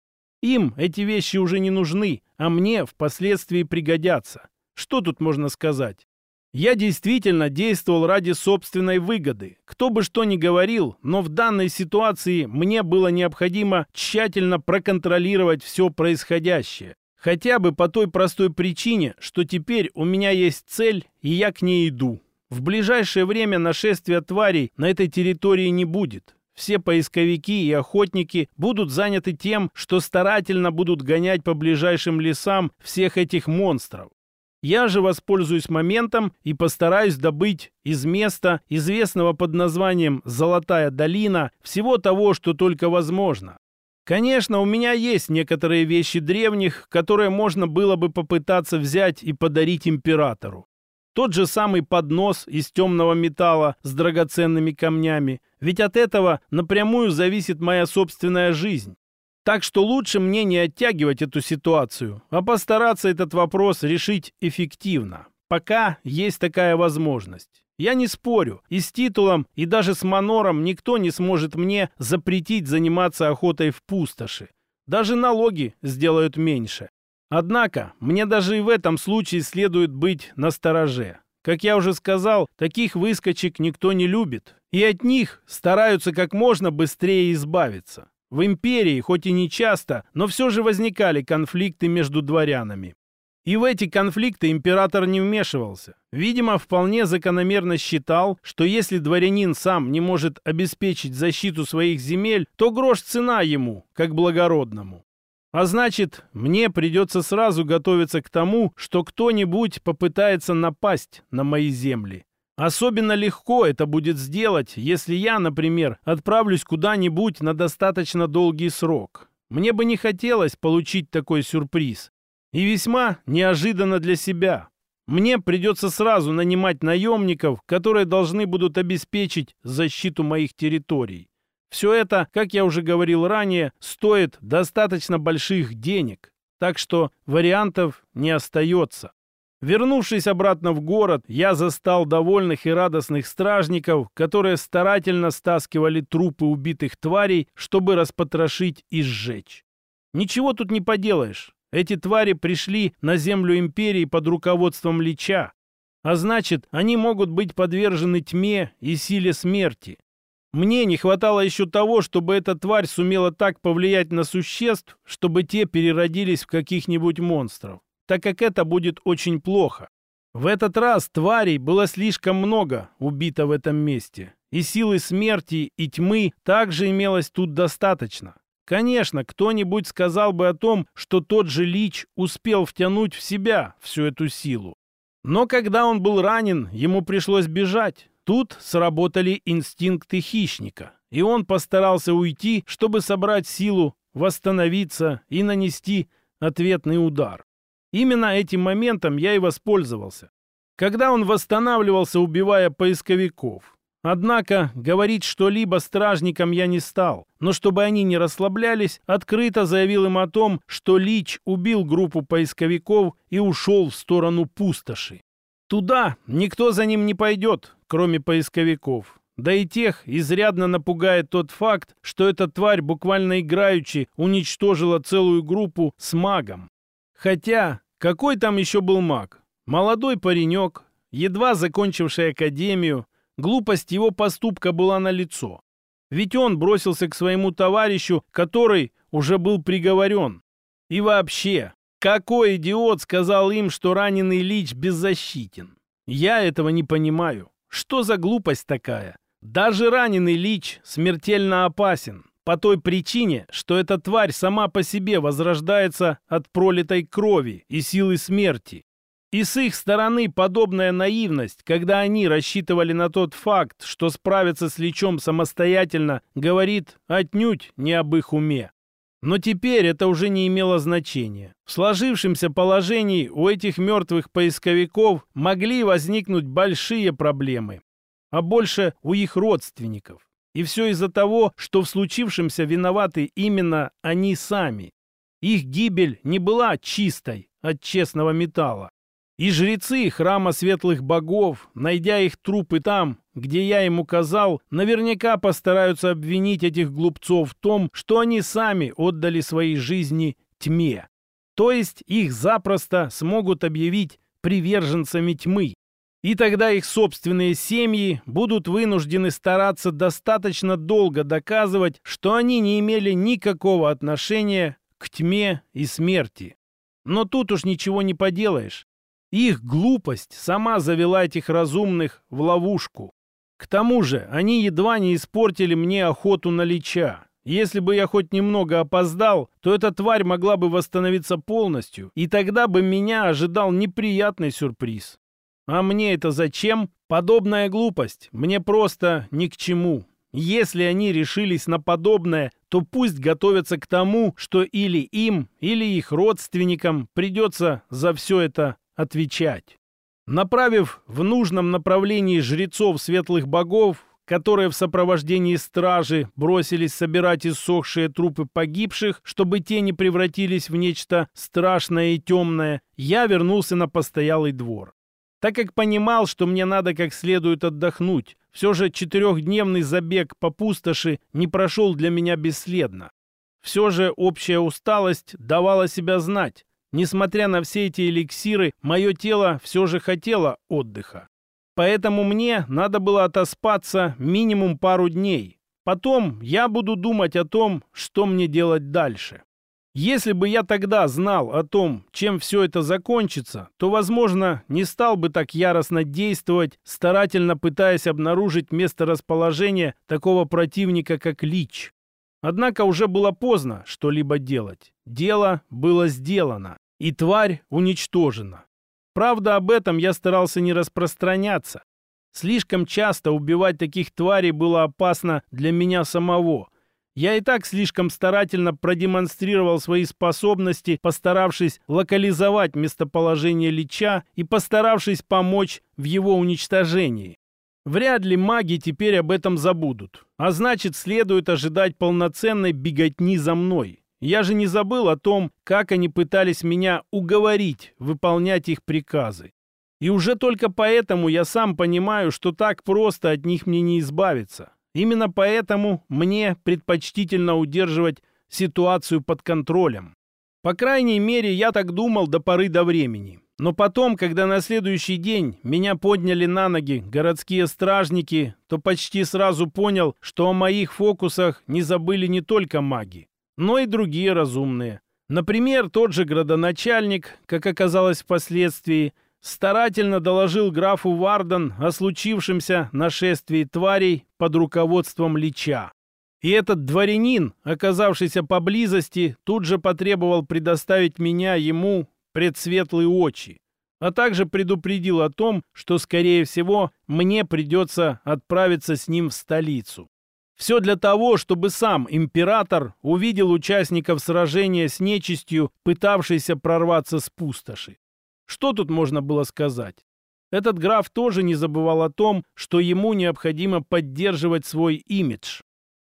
Им эти вещи уже не нужны, а мне впоследствии пригодятся. Что тут можно сказать? Я действительно действовал ради собственной выгоды. Кто бы что ни говорил, но в данной ситуации мне было необходимо тщательно проконтролировать все происходящее. Хотя бы по той простой причине, что теперь у меня есть цель, и я к ней иду. В ближайшее время нашествия тварей на этой территории не будет все поисковики и охотники будут заняты тем, что старательно будут гонять по ближайшим лесам всех этих монстров. Я же воспользуюсь моментом и постараюсь добыть из места, известного под названием «Золотая долина», всего того, что только возможно. Конечно, у меня есть некоторые вещи древних, которые можно было бы попытаться взять и подарить императору. Тот же самый поднос из темного металла с драгоценными камнями, ведь от этого напрямую зависит моя собственная жизнь. Так что лучше мне не оттягивать эту ситуацию, а постараться этот вопрос решить эффективно. Пока есть такая возможность. Я не спорю, и с титулом, и даже с манором никто не сможет мне запретить заниматься охотой в пустоши. Даже налоги сделают меньше. Однако, мне даже и в этом случае следует быть настороже. Как я уже сказал, таких выскочек никто не любит, и от них стараются как можно быстрее избавиться. В империи, хоть и не часто, но все же возникали конфликты между дворянами. И в эти конфликты император не вмешивался. Видимо, вполне закономерно считал, что если дворянин сам не может обеспечить защиту своих земель, то грош цена ему, как благородному. А значит, мне придется сразу готовиться к тому, что кто-нибудь попытается напасть на мои земли. Особенно легко это будет сделать, если я, например, отправлюсь куда-нибудь на достаточно долгий срок. Мне бы не хотелось получить такой сюрприз. И весьма неожиданно для себя. Мне придется сразу нанимать наемников, которые должны будут обеспечить защиту моих территорий. Все это, как я уже говорил ранее, стоит достаточно больших денег, так что вариантов не остается. Вернувшись обратно в город, я застал довольных и радостных стражников, которые старательно стаскивали трупы убитых тварей, чтобы распотрошить и сжечь. Ничего тут не поделаешь. Эти твари пришли на землю империи под руководством Лича. А значит, они могут быть подвержены тьме и силе смерти. Мне не хватало еще того, чтобы эта тварь сумела так повлиять на существ, чтобы те переродились в каких-нибудь монстров, так как это будет очень плохо. В этот раз тварей было слишком много убито в этом месте, и силы смерти и тьмы также имелось тут достаточно. Конечно, кто-нибудь сказал бы о том, что тот же Лич успел втянуть в себя всю эту силу. Но когда он был ранен, ему пришлось бежать. Тут сработали инстинкты хищника, и он постарался уйти, чтобы собрать силу, восстановиться и нанести ответный удар. Именно этим моментом я и воспользовался, когда он восстанавливался, убивая поисковиков. Однако говорить что-либо стражникам я не стал, но чтобы они не расслаблялись, открыто заявил им о том, что Лич убил группу поисковиков и ушел в сторону пустоши. Туда никто за ним не пойдет, кроме поисковиков. Да и тех изрядно напугает тот факт, что эта тварь буквально играючи уничтожила целую группу с магом. Хотя, какой там еще был маг? Молодой паренек, едва закончивший академию, глупость его поступка была налицо. Ведь он бросился к своему товарищу, который уже был приговорен. И вообще, какой идиот сказал им, что раненый Лич беззащитен? Я этого не понимаю. Что за глупость такая? Даже раненый Лич смертельно опасен. По той причине, что эта тварь сама по себе возрождается от пролитой крови и силы смерти. И с их стороны подобная наивность, когда они рассчитывали на тот факт, что справиться с лечом самостоятельно, говорит отнюдь не об их уме. Но теперь это уже не имело значения. В сложившемся положении у этих мертвых поисковиков могли возникнуть большие проблемы, а больше у их родственников. И все из-за того, что в случившемся виноваты именно они сами. Их гибель не была чистой от честного металла. И жрецы храма светлых богов, найдя их трупы там, где я им указал, наверняка постараются обвинить этих глупцов в том, что они сами отдали свои жизни тьме. То есть их запросто смогут объявить приверженцами тьмы. И тогда их собственные семьи будут вынуждены стараться достаточно долго доказывать, что они не имели никакого отношения к тьме и смерти. Но тут уж ничего не поделаешь. Их глупость сама завела этих разумных в ловушку. К тому же они едва не испортили мне охоту на лича. Если бы я хоть немного опоздал, то эта тварь могла бы восстановиться полностью, и тогда бы меня ожидал неприятный сюрприз. А мне это зачем? Подобная глупость мне просто ни к чему. Если они решились на подобное, то пусть готовятся к тому, что или им, или их родственникам придется за все это отвечать. Направив в нужном направлении жрецов светлых богов, которые в сопровождении стражи бросились собирать иссохшие трупы погибших, чтобы те не превратились в нечто страшное и темное, я вернулся на постоялый двор. Так как понимал, что мне надо как следует отдохнуть, все же четырехдневный забег по пустоши не прошел для меня бесследно. Все же общая усталость давала себя знать, Несмотря на все эти эликсиры, мое тело все же хотело отдыха. Поэтому мне надо было отоспаться минимум пару дней. Потом я буду думать о том, что мне делать дальше. Если бы я тогда знал о том, чем все это закончится, то, возможно, не стал бы так яростно действовать, старательно пытаясь обнаружить место расположения такого противника, как Лич. Однако уже было поздно что-либо делать. Дело было сделано, и тварь уничтожена. Правда, об этом я старался не распространяться. Слишком часто убивать таких тварей было опасно для меня самого. Я и так слишком старательно продемонстрировал свои способности, постаравшись локализовать местоположение Лича и постаравшись помочь в его уничтожении. Вряд ли маги теперь об этом забудут. А значит, следует ожидать полноценной беготни за мной. Я же не забыл о том, как они пытались меня уговорить выполнять их приказы. И уже только поэтому я сам понимаю, что так просто от них мне не избавиться. Именно поэтому мне предпочтительно удерживать ситуацию под контролем. По крайней мере, я так думал до поры до времени. Но потом, когда на следующий день меня подняли на ноги городские стражники, то почти сразу понял, что о моих фокусах не забыли не только маги, но и другие разумные. Например, тот же градоначальник, как оказалось впоследствии, старательно доложил графу вардан о случившемся нашествии тварей под руководством Лича. И этот дворянин, оказавшийся поблизости, тут же потребовал предоставить меня ему предсветлые очи, а также предупредил о том, что, скорее всего, мне придется отправиться с ним в столицу. Все для того, чтобы сам император увидел участников сражения с нечистью, пытавшейся прорваться с пустоши. Что тут можно было сказать? Этот граф тоже не забывал о том, что ему необходимо поддерживать свой имидж.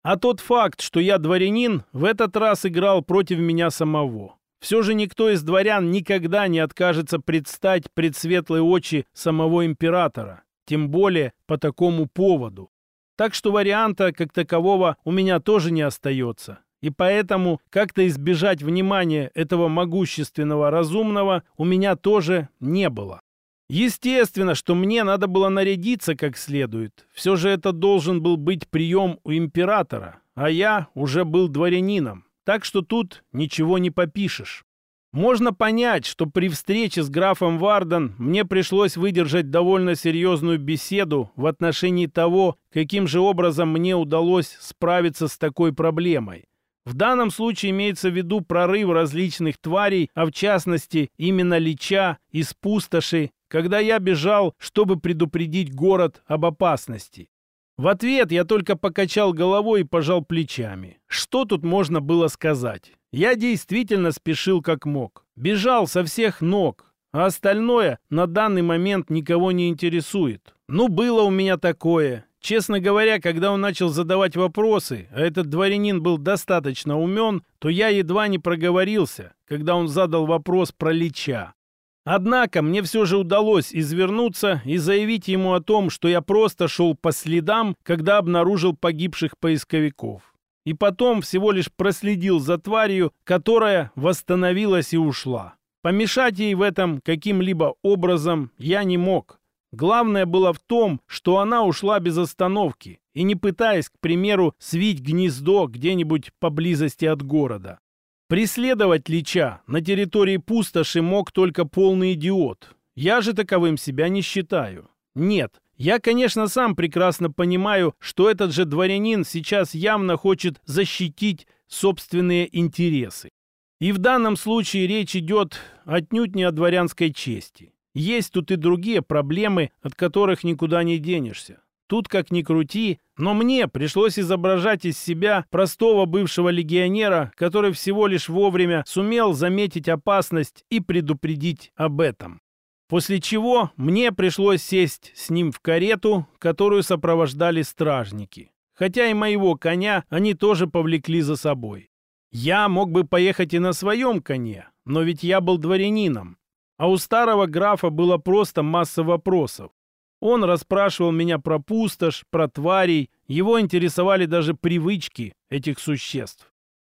А тот факт, что я дворянин, в этот раз играл против меня самого. Все же никто из дворян никогда не откажется предстать пред светлые очи самого императора, тем более по такому поводу. Так что варианта как такового у меня тоже не остается. И поэтому как-то избежать внимания этого могущественного разумного у меня тоже не было. Естественно, что мне надо было нарядиться как следует. Все же это должен был быть прием у императора, а я уже был дворянином так что тут ничего не попишешь. Можно понять, что при встрече с графом Варден мне пришлось выдержать довольно серьезную беседу в отношении того, каким же образом мне удалось справиться с такой проблемой. В данном случае имеется в виду прорыв различных тварей, а в частности именно лича из пустоши, когда я бежал, чтобы предупредить город об опасности. В ответ я только покачал головой и пожал плечами. Что тут можно было сказать? Я действительно спешил как мог. Бежал со всех ног. А остальное на данный момент никого не интересует. Ну, было у меня такое. Честно говоря, когда он начал задавать вопросы, а этот дворянин был достаточно умен, то я едва не проговорился, когда он задал вопрос про Лича. Однако мне все же удалось извернуться и заявить ему о том, что я просто шел по следам, когда обнаружил погибших поисковиков. И потом всего лишь проследил за тварью, которая восстановилась и ушла. Помешать ей в этом каким-либо образом я не мог. Главное было в том, что она ушла без остановки и не пытаясь, к примеру, свить гнездо где-нибудь поблизости от города. Преследовать Лича на территории пустоши мог только полный идиот. Я же таковым себя не считаю. Нет, я, конечно, сам прекрасно понимаю, что этот же дворянин сейчас явно хочет защитить собственные интересы. И в данном случае речь идет отнюдь не о дворянской чести. Есть тут и другие проблемы, от которых никуда не денешься. Тут, как ни крути, но мне пришлось изображать из себя простого бывшего легионера, который всего лишь вовремя сумел заметить опасность и предупредить об этом. После чего мне пришлось сесть с ним в карету, которую сопровождали стражники. Хотя и моего коня они тоже повлекли за собой. Я мог бы поехать и на своем коне, но ведь я был дворянином. А у старого графа было просто масса вопросов. Он расспрашивал меня про пустошь, про тварей, его интересовали даже привычки этих существ.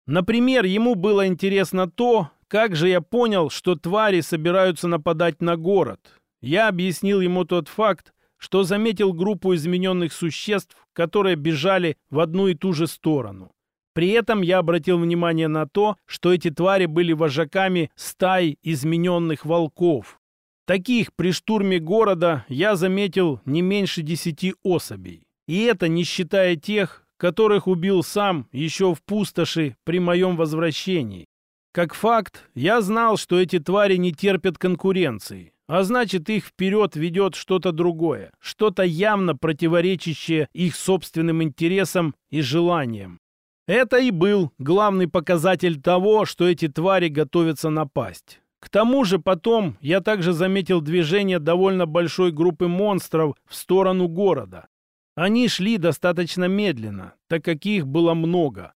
Например, ему было интересно то, как же я понял, что твари собираются нападать на город. Я объяснил ему тот факт, что заметил группу измененных существ, которые бежали в одну и ту же сторону. При этом я обратил внимание на то, что эти твари были вожаками стай измененных волков, Таких при штурме города я заметил не меньше десяти особей. И это не считая тех, которых убил сам еще в пустоши при моем возвращении. Как факт, я знал, что эти твари не терпят конкуренции, а значит их вперед ведет что-то другое, что-то явно противоречащее их собственным интересам и желаниям. Это и был главный показатель того, что эти твари готовятся напасть. К тому же потом я также заметил движение довольно большой группы монстров в сторону города. Они шли достаточно медленно, так как их было много.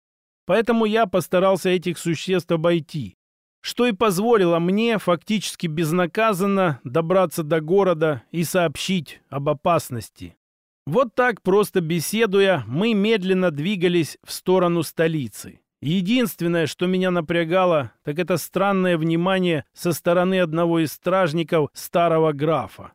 Поэтому я постарался этих существ обойти, что и позволило мне фактически безнаказанно добраться до города и сообщить об опасности. Вот так просто беседуя, мы медленно двигались в сторону столицы. Единственное, что меня напрягало, так это странное внимание со стороны одного из стражников старого графа.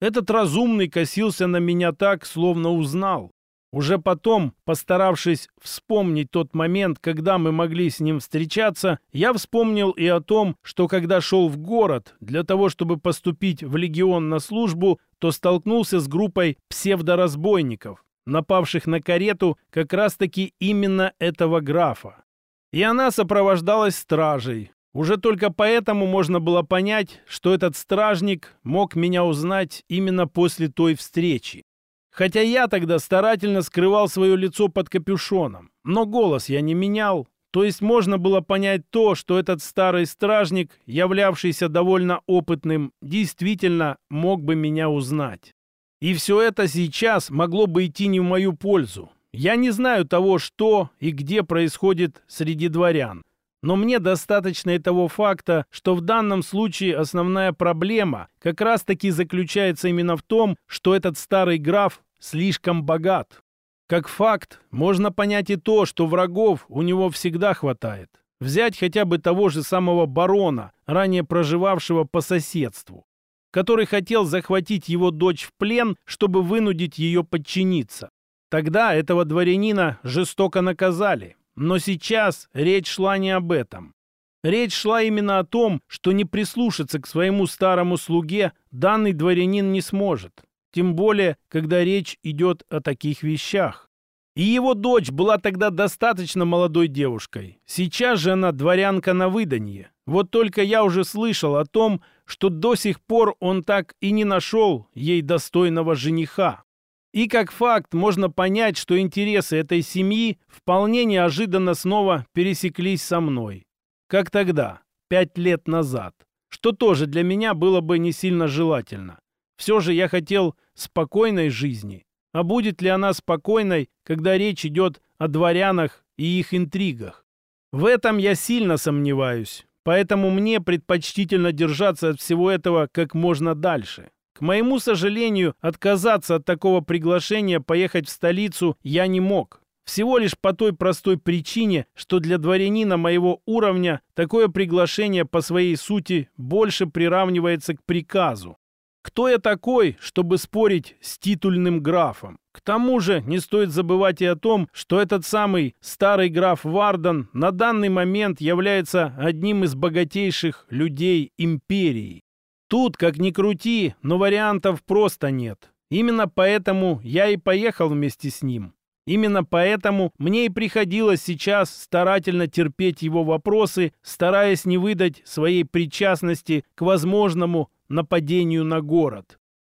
Этот разумный косился на меня так, словно узнал. Уже потом, постаравшись вспомнить тот момент, когда мы могли с ним встречаться, я вспомнил и о том, что когда шел в город для того, чтобы поступить в легион на службу, то столкнулся с группой псевдоразбойников, напавших на карету как раз-таки именно этого графа. И она сопровождалась стражей. Уже только поэтому можно было понять, что этот стражник мог меня узнать именно после той встречи. Хотя я тогда старательно скрывал свое лицо под капюшоном, но голос я не менял, то есть можно было понять то, что этот старый стражник, являвшийся довольно опытным, действительно мог бы меня узнать. И все это сейчас могло бы идти не в мою пользу. Я не знаю того, что и где происходит среди дворян. Но мне достаточно и того факта, что в данном случае основная проблема как раз-таки заключается именно в том, что этот старый граф слишком богат. Как факт, можно понять и то, что врагов у него всегда хватает. Взять хотя бы того же самого барона, ранее проживавшего по соседству который хотел захватить его дочь в плен, чтобы вынудить ее подчиниться. Тогда этого дворянина жестоко наказали. Но сейчас речь шла не об этом. Речь шла именно о том, что не прислушаться к своему старому слуге данный дворянин не сможет. Тем более, когда речь идет о таких вещах. И его дочь была тогда достаточно молодой девушкой. Сейчас же она дворянка на выданье. Вот только я уже слышал о том, что до сих пор он так и не нашел ей достойного жениха. И как факт можно понять, что интересы этой семьи вполне неожиданно снова пересеклись со мной. Как тогда, пять лет назад, что тоже для меня было бы не сильно желательно. Все же я хотел спокойной жизни. А будет ли она спокойной, когда речь идет о дворянах и их интригах? В этом я сильно сомневаюсь. Поэтому мне предпочтительно держаться от всего этого как можно дальше. К моему сожалению, отказаться от такого приглашения поехать в столицу я не мог. Всего лишь по той простой причине, что для дворянина моего уровня такое приглашение по своей сути больше приравнивается к приказу, кто я такой, чтобы спорить с титульным графом? К тому же не стоит забывать и о том, что этот самый старый граф Вардан на данный момент является одним из богатейших людей империи. Тут, как ни крути, но вариантов просто нет. Именно поэтому я и поехал вместе с ним. Именно поэтому мне и приходилось сейчас старательно терпеть его вопросы, стараясь не выдать своей причастности к возможному нападению на город.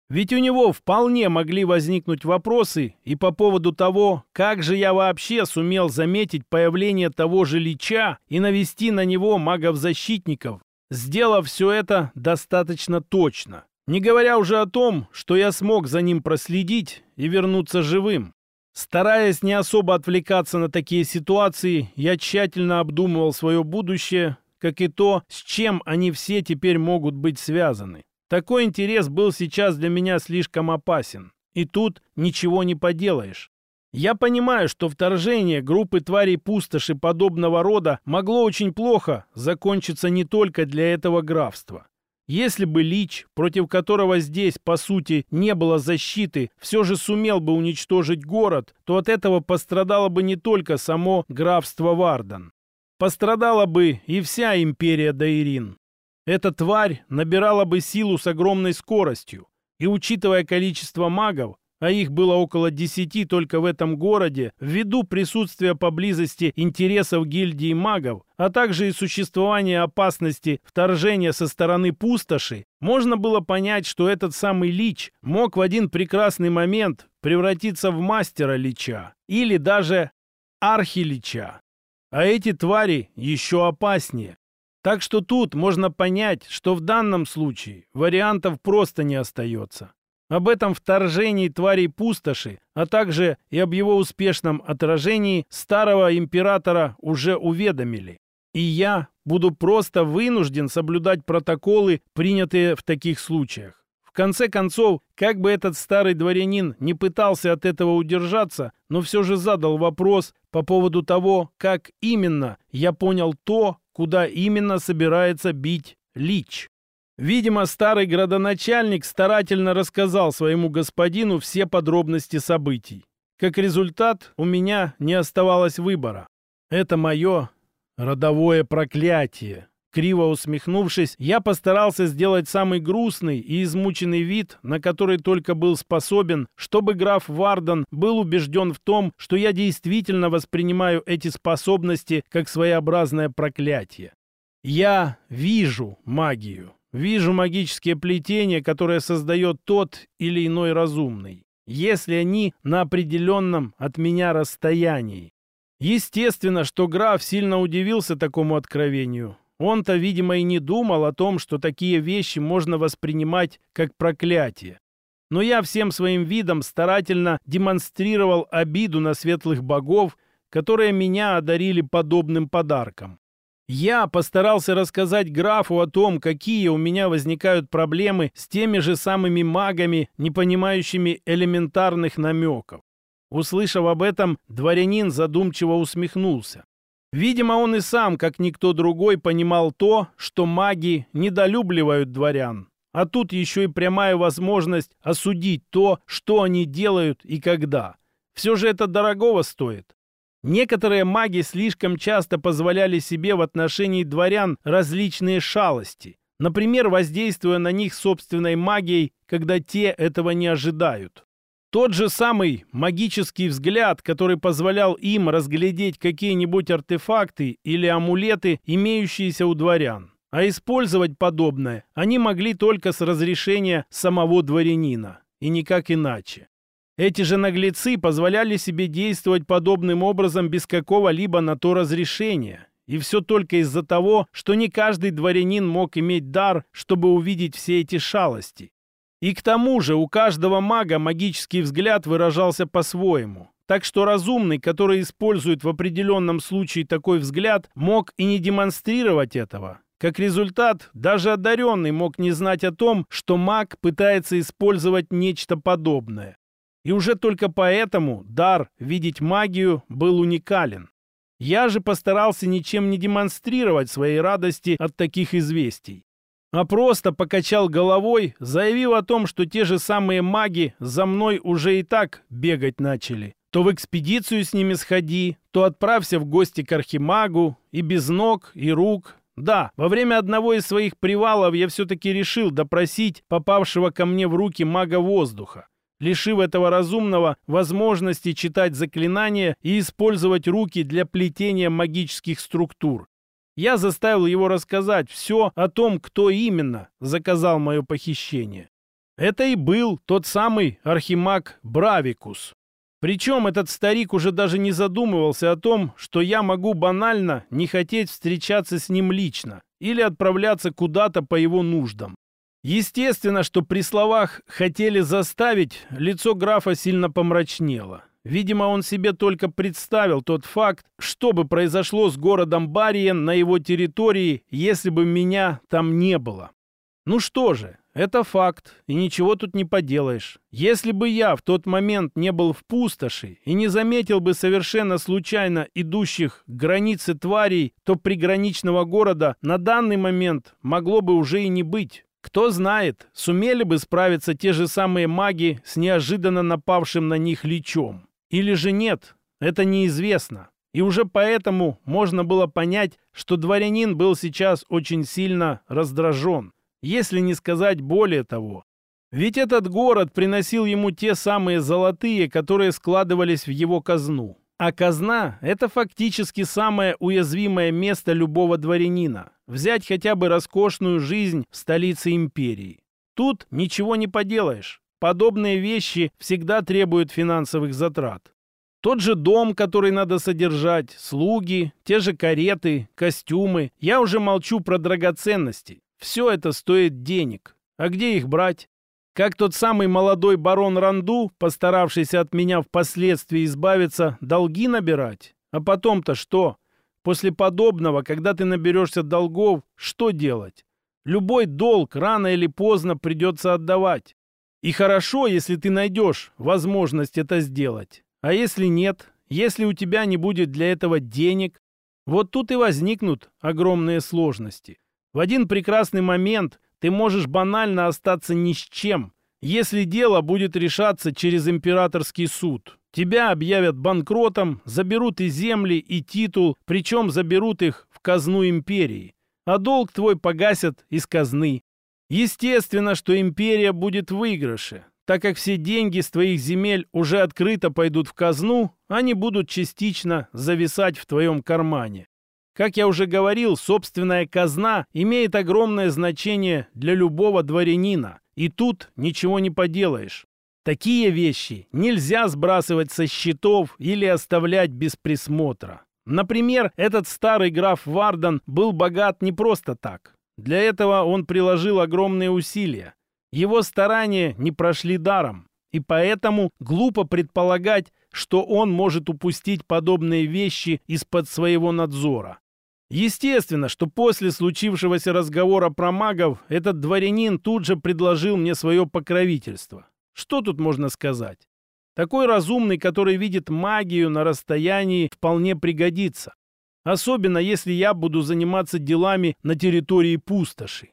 Ведь у него вполне могли возникнуть вопросы и по поводу того, как же я вообще сумел заметить появление того же Лича и навести на него магов-защитников, сделав все это достаточно точно. Не говоря уже о том, что я смог за ним проследить и вернуться живым. Стараясь не особо отвлекаться на такие ситуации, я тщательно обдумывал свое будущее, как и то, с чем они все теперь могут быть связаны. Такой интерес был сейчас для меня слишком опасен. И тут ничего не поделаешь. Я понимаю, что вторжение группы тварей пустоши подобного рода могло очень плохо закончиться не только для этого графства. Если бы Лич, против которого здесь, по сути, не было защиты, все же сумел бы уничтожить город, то от этого пострадало бы не только само графство Вардан. Пострадала бы и вся империя Даирин. Эта тварь набирала бы силу с огромной скоростью, и учитывая количество магов, а их было около 10 только в этом городе, ввиду присутствия поблизости интересов гильдии магов, а также и существования опасности вторжения со стороны пустоши, можно было понять, что этот самый лич мог в один прекрасный момент превратиться в мастера лича или даже архилича. А эти твари еще опаснее. Так что тут можно понять, что в данном случае вариантов просто не остается. Об этом вторжении тварей пустоши, а также и об его успешном отражении старого императора уже уведомили. И я буду просто вынужден соблюдать протоколы, принятые в таких случаях конце концов, как бы этот старый дворянин не пытался от этого удержаться, но все же задал вопрос по поводу того, как именно я понял то, куда именно собирается бить Лич. Видимо, старый градоначальник старательно рассказал своему господину все подробности событий. Как результат, у меня не оставалось выбора. Это мое родовое проклятие, криво усмехнувшись, я постарался сделать самый грустный и измученный вид, на который только был способен, чтобы граф Вардан был убежден в том, что я действительно воспринимаю эти способности как своеобразное проклятие. Я вижу магию. Вижу магические плетения, которые создает тот или иной разумный, если они на определенном от меня расстоянии. Естественно, что граф сильно удивился такому откровению, он-то, видимо, и не думал о том, что такие вещи можно воспринимать как проклятие. Но я всем своим видом старательно демонстрировал обиду на светлых богов, которые меня одарили подобным подарком. Я постарался рассказать графу о том, какие у меня возникают проблемы с теми же самыми магами, не понимающими элементарных намеков. Услышав об этом, дворянин задумчиво усмехнулся. Видимо, он и сам, как никто другой, понимал то, что маги недолюбливают дворян. А тут еще и прямая возможность осудить то, что они делают и когда. Все же это дорогого стоит. Некоторые маги слишком часто позволяли себе в отношении дворян различные шалости. Например, воздействуя на них собственной магией, когда те этого не ожидают. Тот же самый магический взгляд, который позволял им разглядеть какие-нибудь артефакты или амулеты, имеющиеся у дворян. А использовать подобное они могли только с разрешения самого дворянина, и никак иначе. Эти же наглецы позволяли себе действовать подобным образом без какого-либо на то разрешения. И все только из-за того, что не каждый дворянин мог иметь дар, чтобы увидеть все эти шалости. И к тому же у каждого мага магический взгляд выражался по-своему. Так что разумный, который использует в определенном случае такой взгляд, мог и не демонстрировать этого. Как результат, даже одаренный мог не знать о том, что маг пытается использовать нечто подобное. И уже только поэтому дар видеть магию был уникален. Я же постарался ничем не демонстрировать своей радости от таких известий а просто покачал головой, заявил о том, что те же самые маги за мной уже и так бегать начали. То в экспедицию с ними сходи, то отправься в гости к архимагу, и без ног, и рук. Да, во время одного из своих привалов я все-таки решил допросить попавшего ко мне в руки мага воздуха. Лишив этого разумного возможности читать заклинания и использовать руки для плетения магических структур, я заставил его рассказать все о том, кто именно заказал мое похищение. Это и был тот самый архимаг Бравикус. Причем этот старик уже даже не задумывался о том, что я могу банально не хотеть встречаться с ним лично или отправляться куда-то по его нуждам. Естественно, что при словах «хотели заставить» лицо графа сильно помрачнело. Видимо, он себе только представил тот факт, что бы произошло с городом Бариен на его территории, если бы меня там не было. Ну что же, это факт, и ничего тут не поделаешь. Если бы я в тот момент не был в пустоши и не заметил бы совершенно случайно идущих границы тварей, то приграничного города на данный момент могло бы уже и не быть. Кто знает, сумели бы справиться те же самые маги с неожиданно напавшим на них лечом или же нет, это неизвестно. И уже поэтому можно было понять, что дворянин был сейчас очень сильно раздражен, если не сказать более того. Ведь этот город приносил ему те самые золотые, которые складывались в его казну. А казна – это фактически самое уязвимое место любого дворянина. Взять хотя бы роскошную жизнь в столице империи. Тут ничего не поделаешь подобные вещи всегда требуют финансовых затрат. Тот же дом, который надо содержать, слуги, те же кареты, костюмы. Я уже молчу про драгоценности. Все это стоит денег. А где их брать? Как тот самый молодой барон Ранду, постаравшийся от меня впоследствии избавиться, долги набирать? А потом-то что? После подобного, когда ты наберешься долгов, что делать? Любой долг рано или поздно придется отдавать. И хорошо, если ты найдешь возможность это сделать. А если нет, если у тебя не будет для этого денег, вот тут и возникнут огромные сложности. В один прекрасный момент ты можешь банально остаться ни с чем, если дело будет решаться через императорский суд. Тебя объявят банкротом, заберут и земли, и титул, причем заберут их в казну империи. А долг твой погасят из казны. Естественно, что империя будет в выигрыше, так как все деньги с твоих земель уже открыто пойдут в казну, они будут частично зависать в твоем кармане. Как я уже говорил, собственная казна имеет огромное значение для любого дворянина, и тут ничего не поделаешь. Такие вещи нельзя сбрасывать со счетов или оставлять без присмотра. Например, этот старый граф Вардан был богат не просто так. Для этого он приложил огромные усилия. Его старания не прошли даром, и поэтому глупо предполагать, что он может упустить подобные вещи из-под своего надзора. Естественно, что после случившегося разговора про магов этот дворянин тут же предложил мне свое покровительство. Что тут можно сказать? Такой разумный, который видит магию на расстоянии, вполне пригодится. Особенно, если я буду заниматься делами на территории пустоши.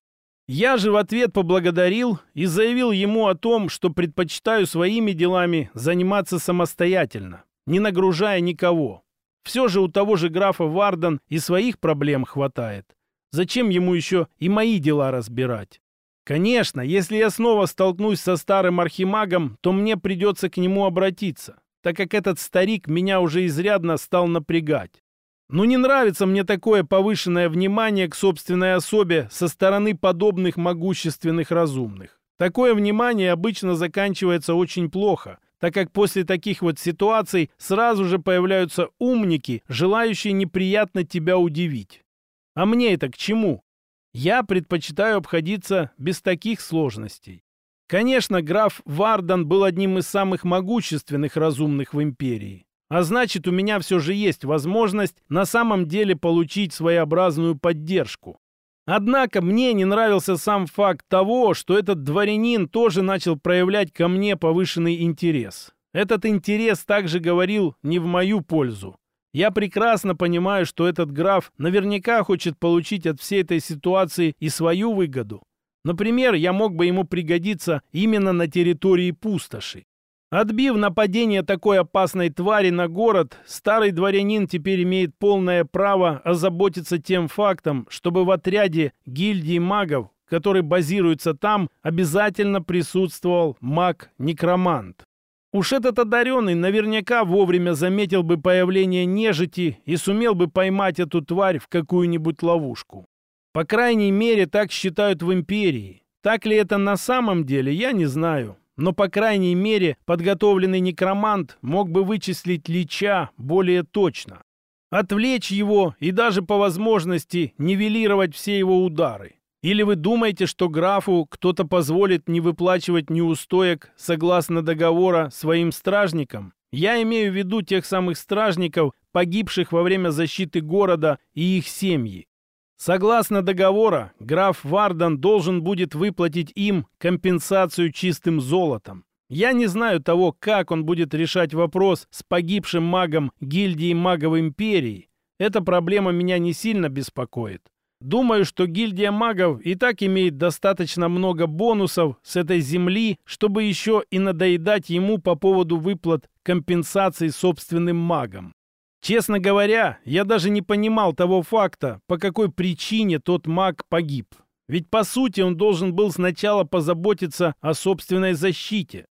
Я же в ответ поблагодарил и заявил ему о том, что предпочитаю своими делами заниматься самостоятельно, не нагружая никого. Все же у того же графа Вардан и своих проблем хватает. Зачем ему еще и мои дела разбирать? Конечно, если я снова столкнусь со старым архимагом, то мне придется к нему обратиться, так как этот старик меня уже изрядно стал напрягать. Но не нравится мне такое повышенное внимание к собственной особе со стороны подобных могущественных разумных. Такое внимание обычно заканчивается очень плохо, так как после таких вот ситуаций сразу же появляются умники, желающие неприятно тебя удивить. А мне это к чему? Я предпочитаю обходиться без таких сложностей. Конечно, граф Вардан был одним из самых могущественных разумных в империи. А значит, у меня все же есть возможность на самом деле получить своеобразную поддержку. Однако мне не нравился сам факт того, что этот дворянин тоже начал проявлять ко мне повышенный интерес. Этот интерес также говорил не в мою пользу. Я прекрасно понимаю, что этот граф наверняка хочет получить от всей этой ситуации и свою выгоду. Например, я мог бы ему пригодиться именно на территории пустоши. Отбив нападение такой опасной твари на город, старый дворянин теперь имеет полное право озаботиться тем фактом, чтобы в отряде гильдии магов, который базируется там, обязательно присутствовал маг-некромант. Уж этот одаренный наверняка вовремя заметил бы появление нежити и сумел бы поймать эту тварь в какую-нибудь ловушку. По крайней мере, так считают в империи. Так ли это на самом деле, я не знаю но, по крайней мере, подготовленный некромант мог бы вычислить Лича более точно, отвлечь его и даже по возможности нивелировать все его удары. Или вы думаете, что графу кто-то позволит не выплачивать неустоек согласно договора своим стражникам? Я имею в виду тех самых стражников, погибших во время защиты города и их семьи. Согласно договора, граф Вардан должен будет выплатить им компенсацию чистым золотом. Я не знаю того, как он будет решать вопрос с погибшим магом гильдии магов империи. Эта проблема меня не сильно беспокоит. Думаю, что гильдия магов и так имеет достаточно много бонусов с этой земли, чтобы еще и надоедать ему по поводу выплат компенсаций собственным магам. Честно говоря, я даже не понимал того факта, по какой причине тот маг погиб. Ведь по сути он должен был сначала позаботиться о собственной защите.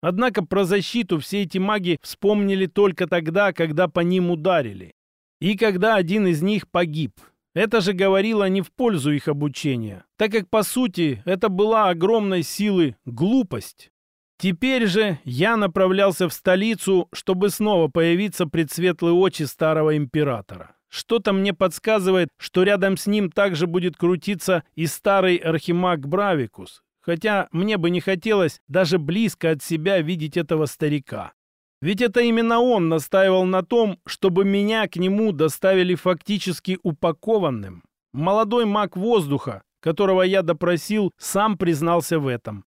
Однако про защиту все эти маги вспомнили только тогда, когда по ним ударили. И когда один из них погиб. Это же говорило не в пользу их обучения, так как по сути это была огромной силы глупость. Теперь же я направлялся в столицу, чтобы снова появиться предсветлые очи старого императора. Что-то мне подсказывает, что рядом с ним также будет крутиться и старый архимаг Бравикус, хотя мне бы не хотелось даже близко от себя видеть этого старика. Ведь это именно он настаивал на том, чтобы меня к нему доставили фактически упакованным. Молодой маг воздуха, которого я допросил, сам признался в этом.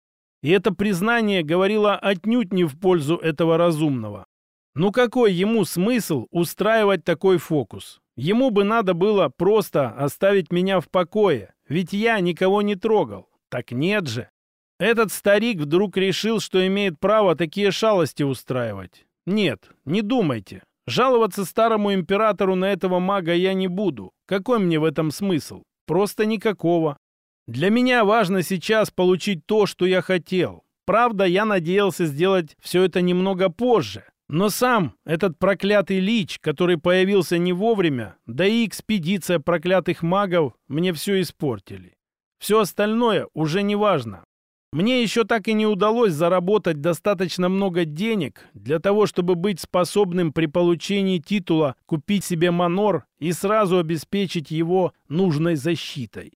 И это признание говорило отнюдь не в пользу этого разумного. Ну какой ему смысл устраивать такой фокус? Ему бы надо было просто оставить меня в покое, ведь я никого не трогал. Так нет же. Этот старик вдруг решил, что имеет право такие шалости устраивать. Нет, не думайте. Жаловаться старому императору на этого мага я не буду. Какой мне в этом смысл? Просто никакого. Для меня важно сейчас получить то, что я хотел. Правда, я надеялся сделать все это немного позже. Но сам этот проклятый лич, который появился не вовремя, да и экспедиция проклятых магов мне все испортили. Все остальное уже не важно. Мне еще так и не удалось заработать достаточно много денег для того, чтобы быть способным при получении титула купить себе манор и сразу обеспечить его нужной защитой.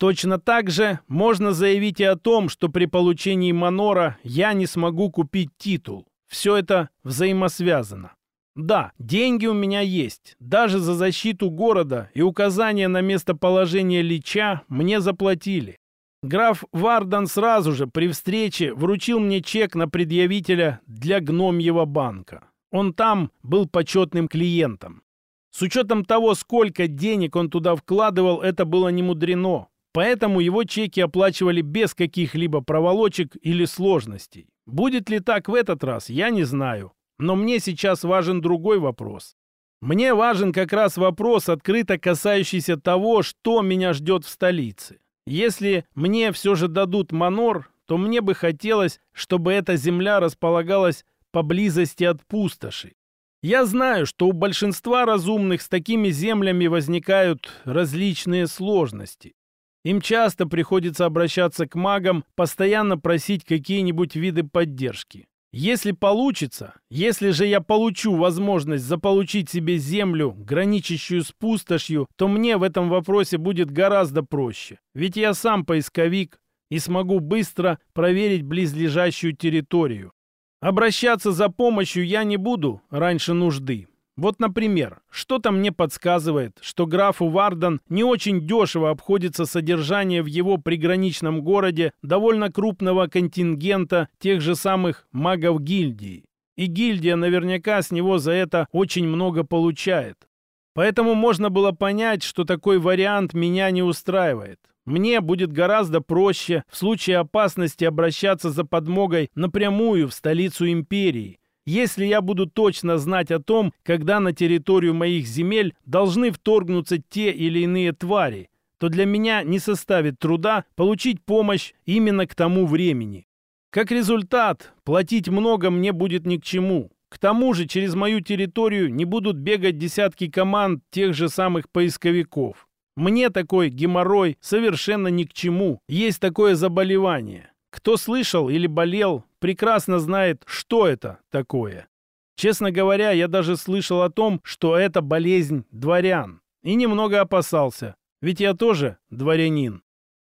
Точно так же можно заявить и о том, что при получении Манора я не смогу купить титул. Все это взаимосвязано. Да, деньги у меня есть. Даже за защиту города и указание на местоположение Лича мне заплатили. Граф Вардан сразу же при встрече вручил мне чек на предъявителя для гномьего банка. Он там был почетным клиентом. С учетом того, сколько денег он туда вкладывал, это было не мудрено. Поэтому его чеки оплачивали без каких-либо проволочек или сложностей. Будет ли так в этот раз, я не знаю. Но мне сейчас важен другой вопрос. Мне важен как раз вопрос, открыто касающийся того, что меня ждет в столице. Если мне все же дадут манор, то мне бы хотелось, чтобы эта земля располагалась поблизости от пустоши. Я знаю, что у большинства разумных с такими землями возникают различные сложности. Им часто приходится обращаться к магам, постоянно просить какие-нибудь виды поддержки. Если получится, если же я получу возможность заполучить себе землю, граничащую с пустошью, то мне в этом вопросе будет гораздо проще. Ведь я сам поисковик и смогу быстро проверить близлежащую территорию. Обращаться за помощью я не буду раньше нужды. Вот, например, что-то мне подсказывает, что графу Вардан не очень дешево обходится содержание в его приграничном городе довольно крупного контингента тех же самых магов гильдии. И гильдия наверняка с него за это очень много получает. Поэтому можно было понять, что такой вариант меня не устраивает. Мне будет гораздо проще в случае опасности обращаться за подмогой напрямую в столицу империи, если я буду точно знать о том, когда на территорию моих земель должны вторгнуться те или иные твари, то для меня не составит труда получить помощь именно к тому времени. Как результат, платить много мне будет ни к чему. К тому же через мою территорию не будут бегать десятки команд тех же самых поисковиков. Мне такой геморрой совершенно ни к чему. Есть такое заболевание. Кто слышал или болел, прекрасно знает, что это такое. Честно говоря, я даже слышал о том, что это болезнь дворян. И немного опасался, ведь я тоже дворянин.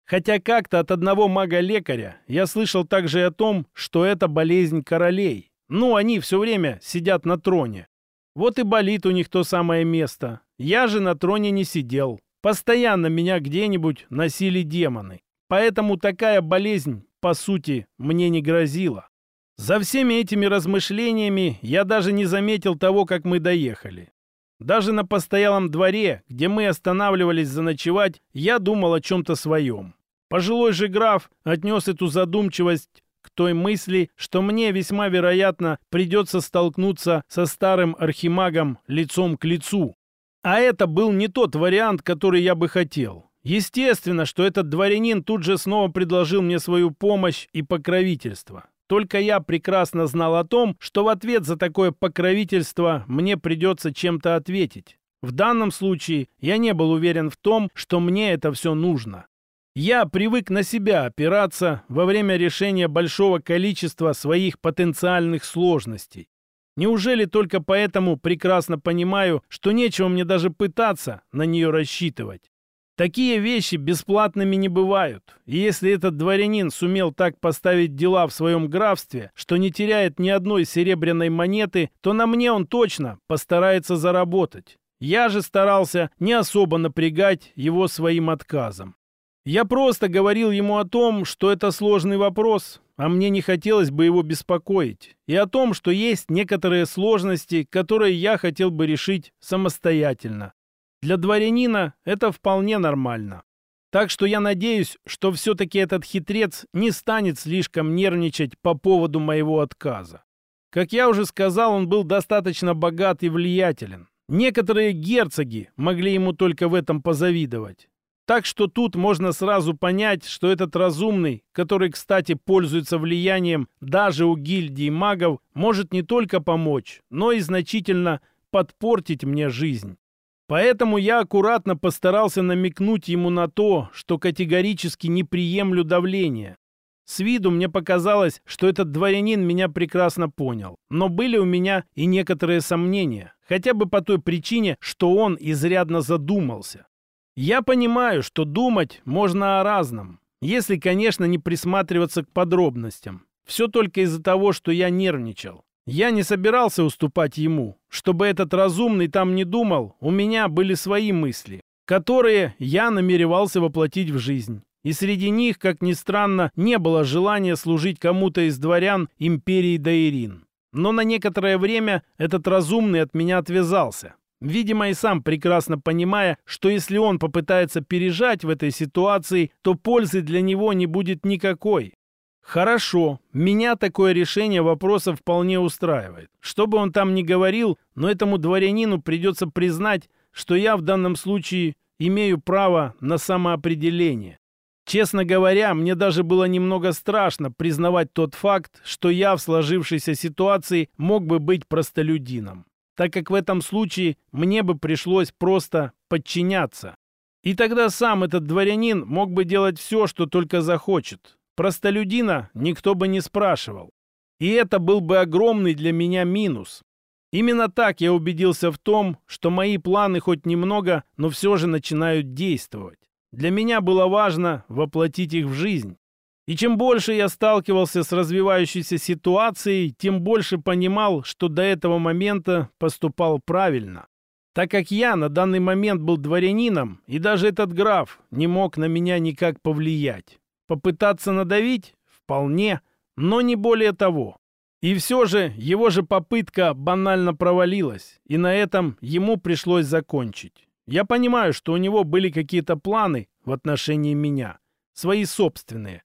Хотя как-то от одного мага-лекаря я слышал также о том, что это болезнь королей. Ну, они все время сидят на троне. Вот и болит у них то самое место. Я же на троне не сидел. Постоянно меня где-нибудь носили демоны. Поэтому такая болезнь по сути, мне не грозило. За всеми этими размышлениями я даже не заметил того, как мы доехали. Даже на постоялом дворе, где мы останавливались заночевать, я думал о чем-то своем. Пожилой же граф отнес эту задумчивость к той мысли, что мне весьма вероятно придется столкнуться со старым архимагом лицом к лицу. А это был не тот вариант, который я бы хотел. Естественно, что этот дворянин тут же снова предложил мне свою помощь и покровительство. Только я прекрасно знал о том, что в ответ за такое покровительство мне придется чем-то ответить. В данном случае я не был уверен в том, что мне это все нужно. Я привык на себя опираться во время решения большого количества своих потенциальных сложностей. Неужели только поэтому прекрасно понимаю, что нечего мне даже пытаться на нее рассчитывать? Такие вещи бесплатными не бывают. И если этот дворянин сумел так поставить дела в своем графстве, что не теряет ни одной серебряной монеты, то на мне он точно постарается заработать. Я же старался не особо напрягать его своим отказом. Я просто говорил ему о том, что это сложный вопрос, а мне не хотелось бы его беспокоить, и о том, что есть некоторые сложности, которые я хотел бы решить самостоятельно. Для дворянина это вполне нормально. Так что я надеюсь, что все-таки этот хитрец не станет слишком нервничать по поводу моего отказа. Как я уже сказал, он был достаточно богат и влиятелен. Некоторые герцоги могли ему только в этом позавидовать. Так что тут можно сразу понять, что этот разумный, который, кстати, пользуется влиянием даже у гильдии магов, может не только помочь, но и значительно подпортить мне жизнь. Поэтому я аккуратно постарался намекнуть ему на то, что категорически не приемлю давление. С виду мне показалось, что этот дворянин меня прекрасно понял, но были у меня и некоторые сомнения, хотя бы по той причине, что он изрядно задумался. Я понимаю, что думать можно о разном, если, конечно, не присматриваться к подробностям. Все только из-за того, что я нервничал. Я не собирался уступать ему. Чтобы этот разумный там не думал, у меня были свои мысли, которые я намеревался воплотить в жизнь. И среди них, как ни странно, не было желания служить кому-то из дворян империи Даирин. Но на некоторое время этот разумный от меня отвязался. Видимо, и сам прекрасно понимая, что если он попытается пережать в этой ситуации, то пользы для него не будет никакой. Хорошо, меня такое решение вопроса вполне устраивает. Что бы он там ни говорил, но этому дворянину придется признать, что я в данном случае имею право на самоопределение. Честно говоря, мне даже было немного страшно признавать тот факт, что я в сложившейся ситуации мог бы быть простолюдином, так как в этом случае мне бы пришлось просто подчиняться. И тогда сам этот дворянин мог бы делать все, что только захочет. Простолюдина никто бы не спрашивал. И это был бы огромный для меня минус. Именно так я убедился в том, что мои планы хоть немного, но все же начинают действовать. Для меня было важно воплотить их в жизнь. И чем больше я сталкивался с развивающейся ситуацией, тем больше понимал, что до этого момента поступал правильно. Так как я на данный момент был дворянином, и даже этот граф не мог на меня никак повлиять. Попытаться надавить? Вполне, но не более того. И все же его же попытка банально провалилась, и на этом ему пришлось закончить. Я понимаю, что у него были какие-то планы в отношении меня, свои собственные.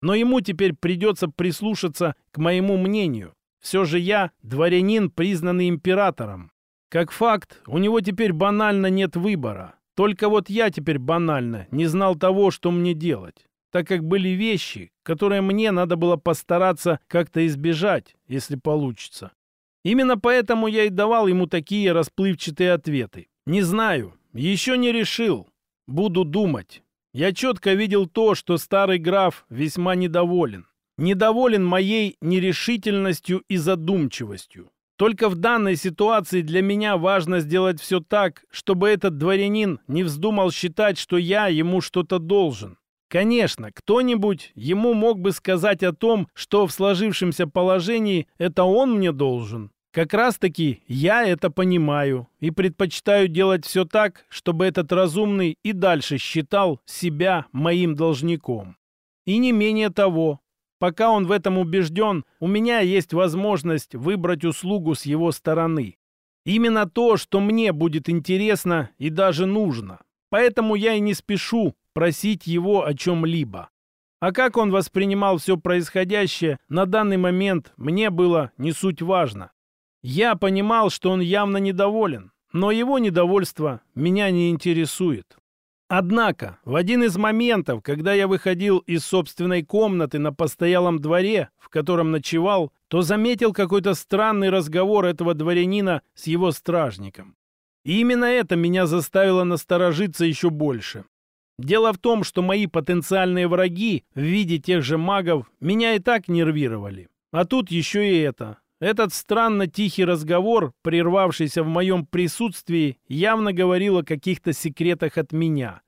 Но ему теперь придется прислушаться к моему мнению. Все же я дворянин, признанный императором. Как факт, у него теперь банально нет выбора. Только вот я теперь банально не знал того, что мне делать так как были вещи, которые мне надо было постараться как-то избежать, если получится. Именно поэтому я и давал ему такие расплывчатые ответы. Не знаю, еще не решил, буду думать. Я четко видел то, что старый граф весьма недоволен. Недоволен моей нерешительностью и задумчивостью. Только в данной ситуации для меня важно сделать все так, чтобы этот дворянин не вздумал считать, что я ему что-то должен. Конечно, кто-нибудь ему мог бы сказать о том, что в сложившемся положении это он мне должен. Как раз-таки я это понимаю и предпочитаю делать все так, чтобы этот разумный и дальше считал себя моим должником. И не менее того, пока он в этом убежден, у меня есть возможность выбрать услугу с его стороны. Именно то, что мне будет интересно и даже нужно. Поэтому я и не спешу просить его о чем-либо. А как он воспринимал все происходящее, на данный момент мне было не суть важно. Я понимал, что он явно недоволен, но его недовольство меня не интересует. Однако, в один из моментов, когда я выходил из собственной комнаты на постоялом дворе, в котором ночевал, то заметил какой-то странный разговор этого дворянина с его стражником. И именно это меня заставило насторожиться еще больше. Дело в том, что мои потенциальные враги в виде тех же магов меня и так нервировали. А тут еще и это. Этот странно тихий разговор, прервавшийся в моем присутствии, явно говорил о каких-то секретах от меня.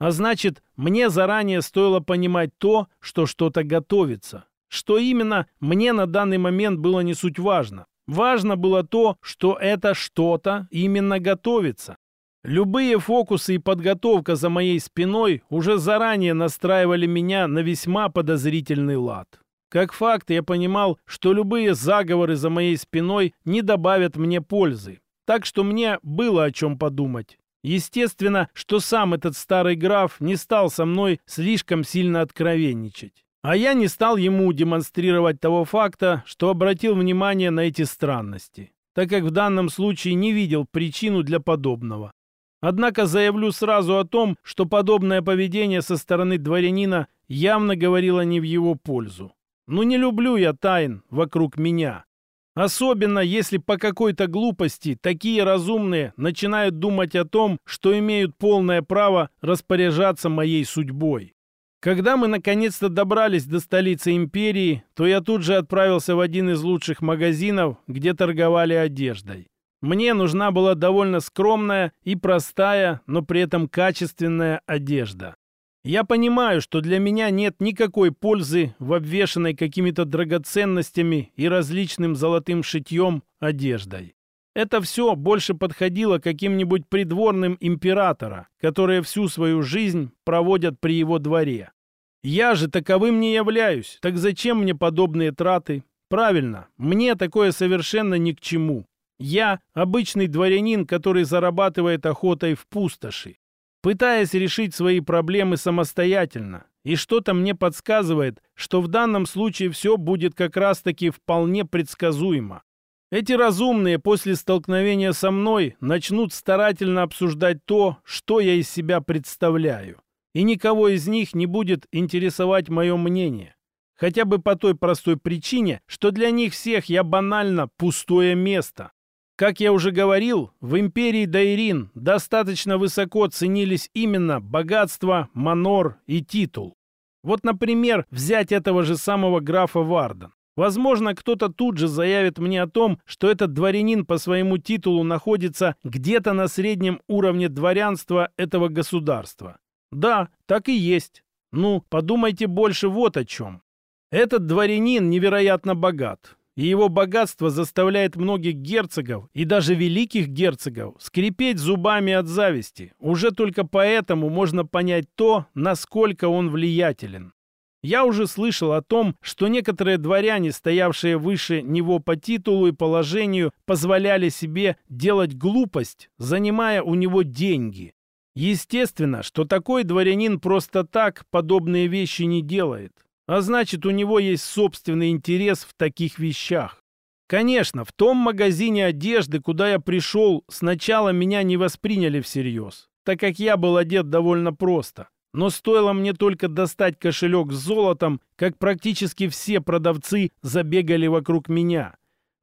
А значит, мне заранее стоило понимать то, что что-то готовится. Что именно, мне на данный момент было не суть важно. Важно было то, что это что-то именно готовится. Любые фокусы и подготовка за моей спиной уже заранее настраивали меня на весьма подозрительный лад. Как факт, я понимал, что любые заговоры за моей спиной не добавят мне пользы. Так что мне было о чем подумать. Естественно, что сам этот старый граф не стал со мной слишком сильно откровенничать. А я не стал ему демонстрировать того факта, что обратил внимание на эти странности, так как в данном случае не видел причину для подобного. Однако заявлю сразу о том, что подобное поведение со стороны дворянина явно говорило не в его пользу. Ну не люблю я тайн вокруг меня. Особенно, если по какой-то глупости такие разумные начинают думать о том, что имеют полное право распоряжаться моей судьбой. Когда мы наконец-то добрались до столицы империи, то я тут же отправился в один из лучших магазинов, где торговали одеждой. Мне нужна была довольно скромная и простая, но при этом качественная одежда. Я понимаю, что для меня нет никакой пользы в обвешанной какими-то драгоценностями и различным золотым шитьем одеждой. Это все больше подходило каким-нибудь придворным императора, которые всю свою жизнь проводят при его дворе. Я же таковым не являюсь, так зачем мне подобные траты? Правильно, мне такое совершенно ни к чему. Я обычный дворянин, который зарабатывает охотой в пустоши, пытаясь решить свои проблемы самостоятельно. И что-то мне подсказывает, что в данном случае все будет как раз-таки вполне предсказуемо. Эти разумные после столкновения со мной начнут старательно обсуждать то, что я из себя представляю. И никого из них не будет интересовать мое мнение. Хотя бы по той простой причине, что для них всех я банально пустое место. Как я уже говорил, в империи Дайрин достаточно высоко ценились именно богатство, манор и титул. Вот, например, взять этого же самого графа Варден. Возможно, кто-то тут же заявит мне о том, что этот дворянин по своему титулу находится где-то на среднем уровне дворянства этого государства. Да, так и есть. Ну, подумайте больше вот о чем. Этот дворянин невероятно богат и его богатство заставляет многих герцогов и даже великих герцогов скрипеть зубами от зависти. Уже только поэтому можно понять то, насколько он влиятелен. Я уже слышал о том, что некоторые дворяне, стоявшие выше него по титулу и положению, позволяли себе делать глупость, занимая у него деньги. Естественно, что такой дворянин просто так подобные вещи не делает. А значит, у него есть собственный интерес в таких вещах. Конечно, в том магазине одежды, куда я пришел, сначала меня не восприняли всерьез, так как я был одет довольно просто. Но стоило мне только достать кошелек с золотом, как практически все продавцы забегали вокруг меня.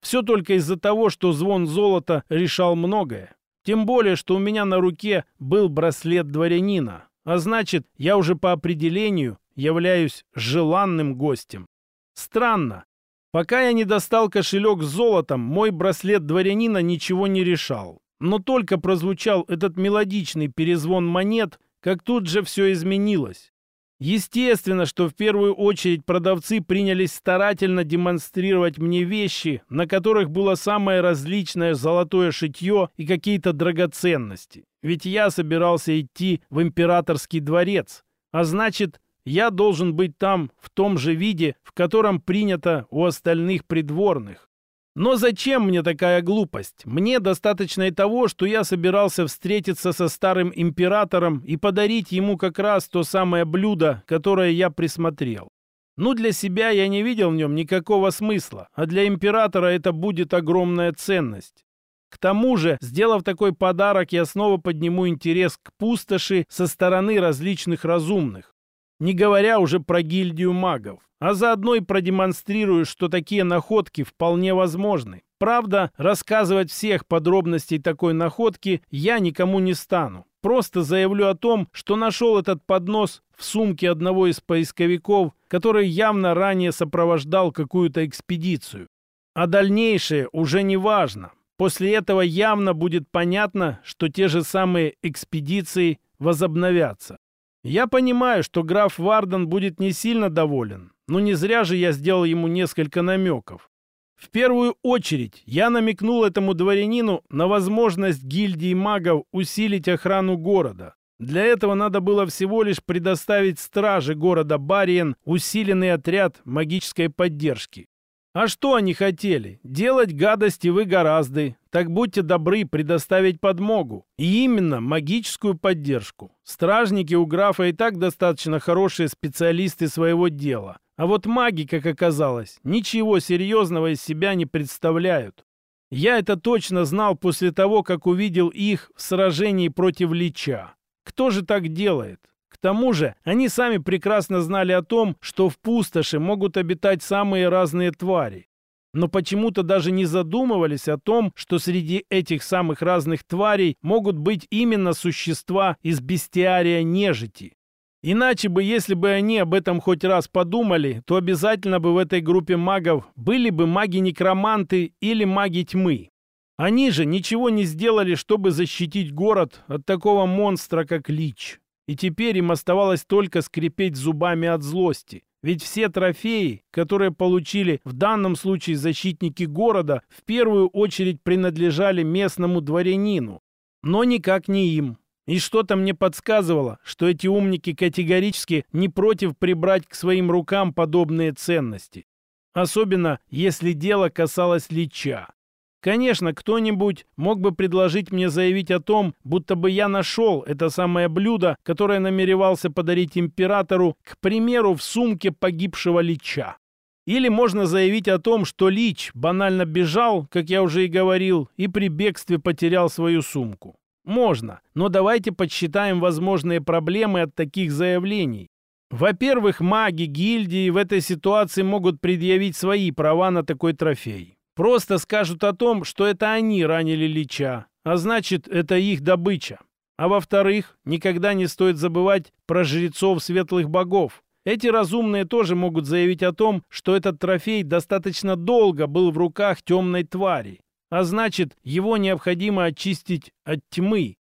Все только из-за того, что звон золота решал многое. Тем более, что у меня на руке был браслет дворянина. А значит, я уже по определению являюсь желанным гостем. Странно. Пока я не достал кошелек с золотом, мой браслет дворянина ничего не решал. Но только прозвучал этот мелодичный перезвон монет, как тут же все изменилось. Естественно, что в первую очередь продавцы принялись старательно демонстрировать мне вещи, на которых было самое различное золотое шитье и какие-то драгоценности. Ведь я собирался идти в императорский дворец, а значит, я должен быть там в том же виде, в котором принято у остальных придворных. Но зачем мне такая глупость? Мне достаточно и того, что я собирался встретиться со старым императором и подарить ему как раз то самое блюдо, которое я присмотрел. Ну, для себя я не видел в нем никакого смысла, а для императора это будет огромная ценность. К тому же, сделав такой подарок, я снова подниму интерес к пустоши со стороны различных разумных не говоря уже про гильдию магов. А заодно и продемонстрирую, что такие находки вполне возможны. Правда, рассказывать всех подробностей такой находки я никому не стану. Просто заявлю о том, что нашел этот поднос в сумке одного из поисковиков, который явно ранее сопровождал какую-то экспедицию. А дальнейшее уже не важно. После этого явно будет понятно, что те же самые экспедиции возобновятся. Я понимаю, что граф Варден будет не сильно доволен, но не зря же я сделал ему несколько намеков. В первую очередь я намекнул этому дворянину на возможность гильдии магов усилить охрану города. Для этого надо было всего лишь предоставить страже города Бариен усиленный отряд магической поддержки. А что они хотели? Делать гадости вы гораздо. Так будьте добры предоставить подмогу. И именно магическую поддержку. Стражники у графа и так достаточно хорошие специалисты своего дела. А вот маги, как оказалось, ничего серьезного из себя не представляют. Я это точно знал после того, как увидел их в сражении против Лича. Кто же так делает? К тому же, они сами прекрасно знали о том, что в пустоши могут обитать самые разные твари. Но почему-то даже не задумывались о том, что среди этих самых разных тварей могут быть именно существа из бестиария нежити. Иначе бы, если бы они об этом хоть раз подумали, то обязательно бы в этой группе магов были бы маги-некроманты или маги тьмы. Они же ничего не сделали, чтобы защитить город от такого монстра, как Лич и теперь им оставалось только скрипеть зубами от злости. Ведь все трофеи, которые получили в данном случае защитники города, в первую очередь принадлежали местному дворянину, но никак не им. И что-то мне подсказывало, что эти умники категорически не против прибрать к своим рукам подобные ценности. Особенно, если дело касалось Лича. Конечно, кто-нибудь мог бы предложить мне заявить о том, будто бы я нашел это самое блюдо, которое намеревался подарить императору, к примеру, в сумке погибшего Лича. Или можно заявить о том, что Лич банально бежал, как я уже и говорил, и при бегстве потерял свою сумку. Можно, но давайте подсчитаем возможные проблемы от таких заявлений. Во-первых, маги гильдии в этой ситуации могут предъявить свои права на такой трофей. Просто скажут о том, что это они ранили Лича, а значит, это их добыча. А во-вторых, никогда не стоит забывать про жрецов светлых богов. Эти разумные тоже могут заявить о том, что этот трофей достаточно долго был в руках темной твари. А значит, его необходимо очистить от тьмы.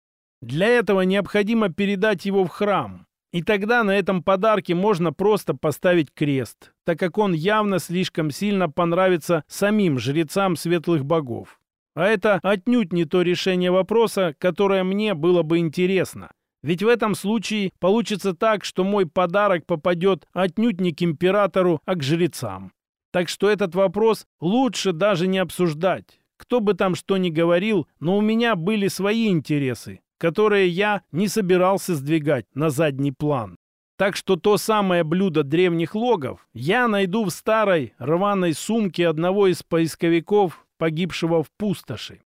Для этого необходимо передать его в храм. И тогда на этом подарке можно просто поставить крест, так как он явно слишком сильно понравится самим жрецам светлых богов. А это отнюдь не то решение вопроса, которое мне было бы интересно. Ведь в этом случае получится так, что мой подарок попадет отнюдь не к императору, а к жрецам. Так что этот вопрос лучше даже не обсуждать. Кто бы там что ни говорил, но у меня были свои интересы, которое я не собирался сдвигать на задний план. Так что то самое блюдо древних логов я найду в старой рваной сумке одного из поисковиков, погибшего в пустоши.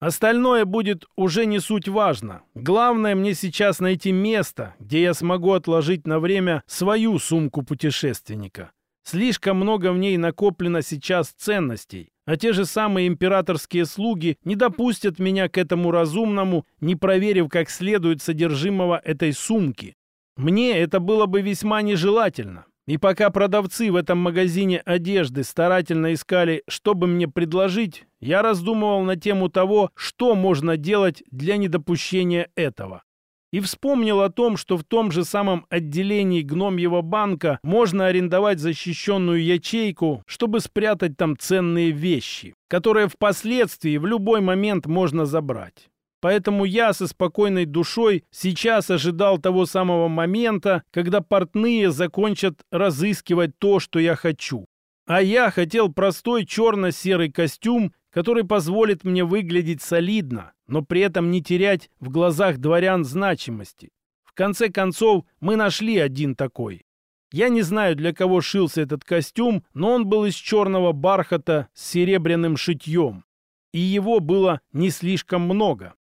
Остальное будет уже не суть важно. Главное мне сейчас найти место, где я смогу отложить на время свою сумку путешественника. Слишком много в ней накоплено сейчас ценностей, а те же самые императорские слуги не допустят меня к этому разумному, не проверив как следует содержимого этой сумки. Мне это было бы весьма нежелательно. И пока продавцы в этом магазине одежды старательно искали, что бы мне предложить, я раздумывал на тему того, что можно делать для недопущения этого и вспомнил о том, что в том же самом отделении гномьего банка можно арендовать защищенную ячейку, чтобы спрятать там ценные вещи, которые впоследствии в любой момент можно забрать. Поэтому я со спокойной душой сейчас ожидал того самого момента, когда портные закончат разыскивать то, что я хочу. А я хотел простой черно-серый костюм, который позволит мне выглядеть солидно, но при этом не терять в глазах дворян значимости. В конце концов, мы нашли один такой. Я не знаю, для кого шился этот костюм, но он был из черного бархата с серебряным шитьем. И его было не слишком много.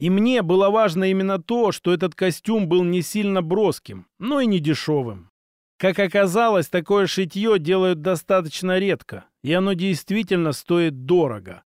И мне было важно именно то, что этот костюм был не сильно броским, но и не дешевым. Как оказалось, такое шитье делают достаточно редко, и оно действительно стоит дорого.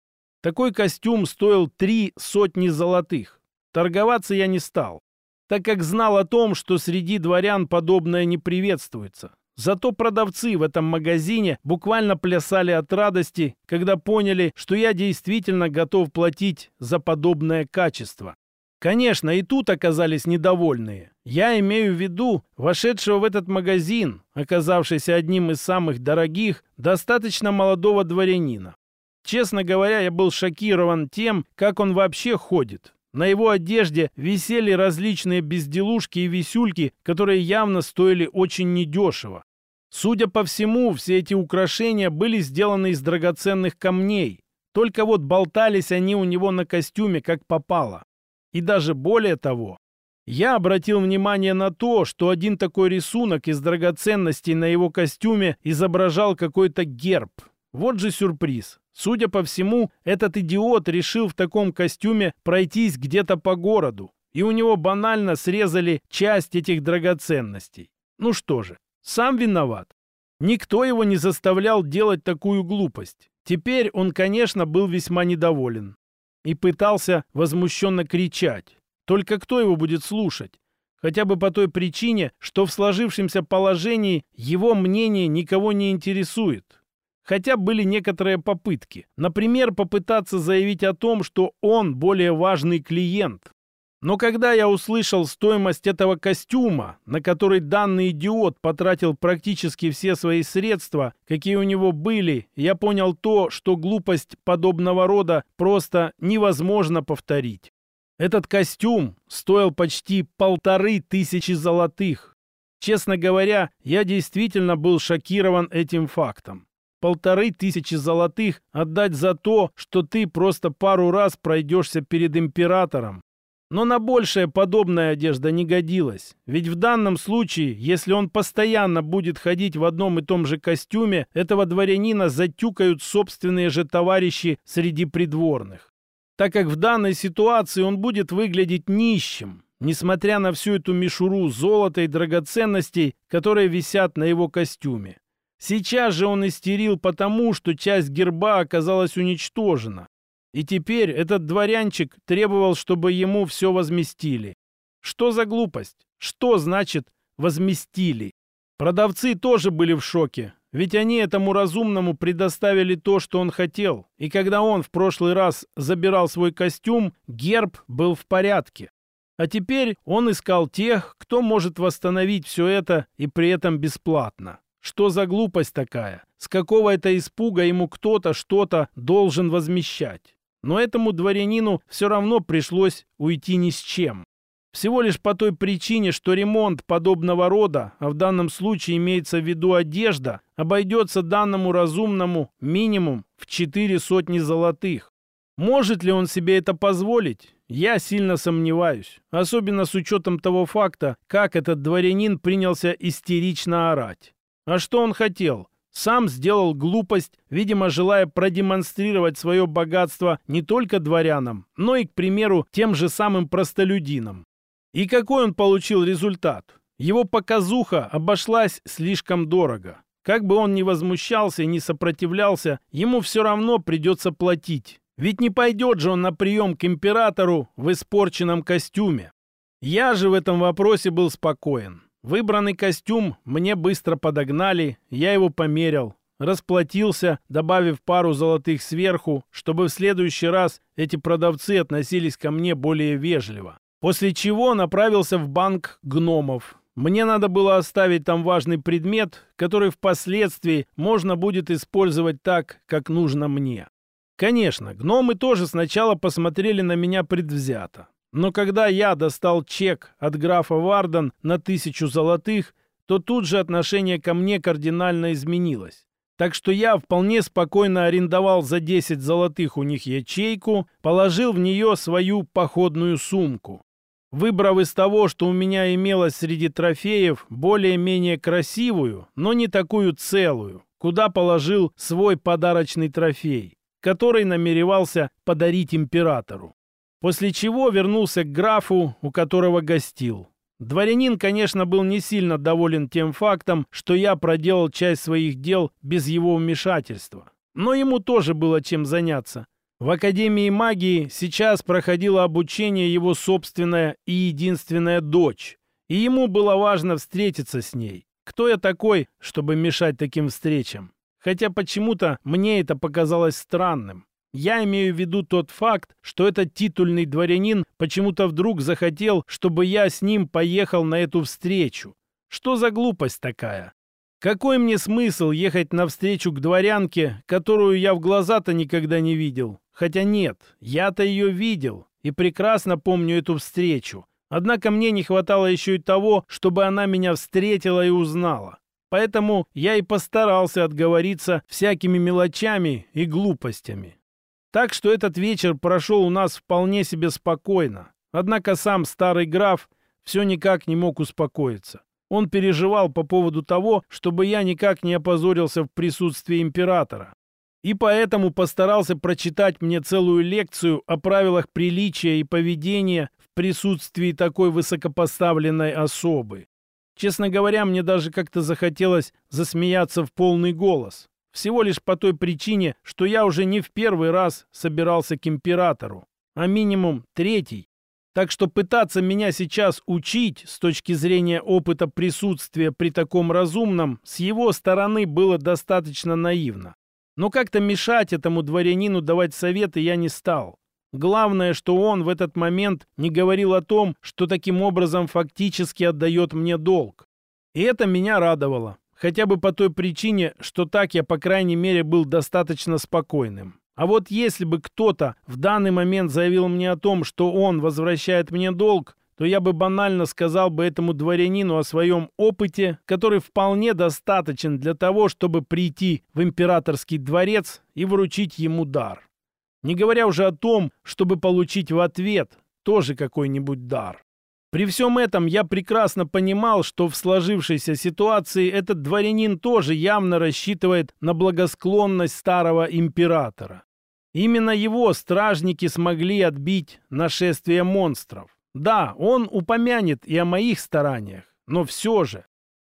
Такой костюм стоил три сотни золотых. Торговаться я не стал, так как знал о том, что среди дворян подобное не приветствуется. Зато продавцы в этом магазине буквально плясали от радости, когда поняли, что я действительно готов платить за подобное качество. Конечно, и тут оказались недовольные. Я имею в виду вошедшего в этот магазин, оказавшийся одним из самых дорогих, достаточно молодого дворянина. Честно говоря, я был шокирован тем, как он вообще ходит. На его одежде висели различные безделушки и висюльки, которые явно стоили очень недешево. Судя по всему, все эти украшения были сделаны из драгоценных камней. Только вот болтались они у него на костюме как попало. И даже более того, я обратил внимание на то, что один такой рисунок из драгоценностей на его костюме изображал какой-то герб. Вот же сюрприз. Судя по всему, этот идиот решил в таком костюме пройтись где-то по городу, и у него банально срезали часть этих драгоценностей. Ну что же, сам виноват. Никто его не заставлял делать такую глупость. Теперь он, конечно, был весьма недоволен и пытался возмущенно кричать. Только кто его будет слушать? Хотя бы по той причине, что в сложившемся положении его мнение никого не интересует. Хотя были некоторые попытки. Например, попытаться заявить о том, что он более важный клиент. Но когда я услышал стоимость этого костюма, на который данный идиот потратил практически все свои средства, какие у него были, я понял то, что глупость подобного рода просто невозможно повторить. Этот костюм стоил почти полторы тысячи золотых. Честно говоря, я действительно был шокирован этим фактом полторы тысячи золотых отдать за то, что ты просто пару раз пройдешься перед императором. Но на большее подобная одежда не годилась. Ведь в данном случае, если он постоянно будет ходить в одном и том же костюме, этого дворянина затюкают собственные же товарищи среди придворных. Так как в данной ситуации он будет выглядеть нищим, несмотря на всю эту мишуру золота и драгоценностей, которые висят на его костюме. Сейчас же он истерил потому, что часть герба оказалась уничтожена. И теперь этот дворянчик требовал, чтобы ему все возместили. Что за глупость? Что значит «возместили»? Продавцы тоже были в шоке, ведь они этому разумному предоставили то, что он хотел. И когда он в прошлый раз забирал свой костюм, герб был в порядке. А теперь он искал тех, кто может восстановить все это и при этом бесплатно. Что за глупость такая? С какого это испуга ему кто-то что-то должен возмещать. Но этому дворянину все равно пришлось уйти ни с чем. Всего лишь по той причине, что ремонт подобного рода, а в данном случае имеется в виду одежда, обойдется данному разумному минимум в четыре сотни золотых. Может ли он себе это позволить? Я сильно сомневаюсь, особенно с учетом того факта, как этот дворянин принялся истерично орать. А что он хотел? Сам сделал глупость, видимо, желая продемонстрировать свое богатство не только дворянам, но и, к примеру, тем же самым простолюдинам. И какой он получил результат? Его показуха обошлась слишком дорого. Как бы он ни возмущался и не сопротивлялся, ему все равно придется платить. Ведь не пойдет же он на прием к императору в испорченном костюме. Я же в этом вопросе был спокоен. Выбранный костюм мне быстро подогнали, я его померил. Расплатился, добавив пару золотых сверху, чтобы в следующий раз эти продавцы относились ко мне более вежливо. После чего направился в банк гномов. Мне надо было оставить там важный предмет, который впоследствии можно будет использовать так, как нужно мне. Конечно, гномы тоже сначала посмотрели на меня предвзято. Но когда я достал чек от графа Варден на тысячу золотых, то тут же отношение ко мне кардинально изменилось. Так что я вполне спокойно арендовал за 10 золотых у них ячейку, положил в нее свою походную сумку. Выбрав из того, что у меня имелось среди трофеев, более-менее красивую, но не такую целую, куда положил свой подарочный трофей, который намеревался подарить императору после чего вернулся к графу, у которого гостил. Дворянин, конечно, был не сильно доволен тем фактом, что я проделал часть своих дел без его вмешательства. Но ему тоже было чем заняться. В Академии магии сейчас проходило обучение его собственная и единственная дочь, и ему было важно встретиться с ней. Кто я такой, чтобы мешать таким встречам? Хотя почему-то мне это показалось странным. Я имею в виду тот факт, что этот титульный дворянин почему-то вдруг захотел, чтобы я с ним поехал на эту встречу. Что за глупость такая? Какой мне смысл ехать навстречу к дворянке, которую я в глаза-то никогда не видел? Хотя нет, я-то ее видел и прекрасно помню эту встречу. Однако мне не хватало еще и того, чтобы она меня встретила и узнала. Поэтому я и постарался отговориться всякими мелочами и глупостями. Так что этот вечер прошел у нас вполне себе спокойно. Однако сам старый граф все никак не мог успокоиться. Он переживал по поводу того, чтобы я никак не опозорился в присутствии императора. И поэтому постарался прочитать мне целую лекцию о правилах приличия и поведения в присутствии такой высокопоставленной особы. Честно говоря, мне даже как-то захотелось засмеяться в полный голос. Всего лишь по той причине, что я уже не в первый раз собирался к императору, а минимум третий. Так что пытаться меня сейчас учить с точки зрения опыта присутствия при таком разумном с его стороны было достаточно наивно. Но как-то мешать этому дворянину давать советы я не стал. Главное, что он в этот момент не говорил о том, что таким образом фактически отдает мне долг. И это меня радовало хотя бы по той причине, что так я, по крайней мере, был достаточно спокойным. А вот если бы кто-то в данный момент заявил мне о том, что он возвращает мне долг, то я бы банально сказал бы этому дворянину о своем опыте, который вполне достаточен для того, чтобы прийти в императорский дворец и вручить ему дар. Не говоря уже о том, чтобы получить в ответ тоже какой-нибудь дар. При всем этом я прекрасно понимал, что в сложившейся ситуации этот дворянин тоже явно рассчитывает на благосклонность старого императора. Именно его стражники смогли отбить нашествие монстров. Да, он упомянет и о моих стараниях, но все же.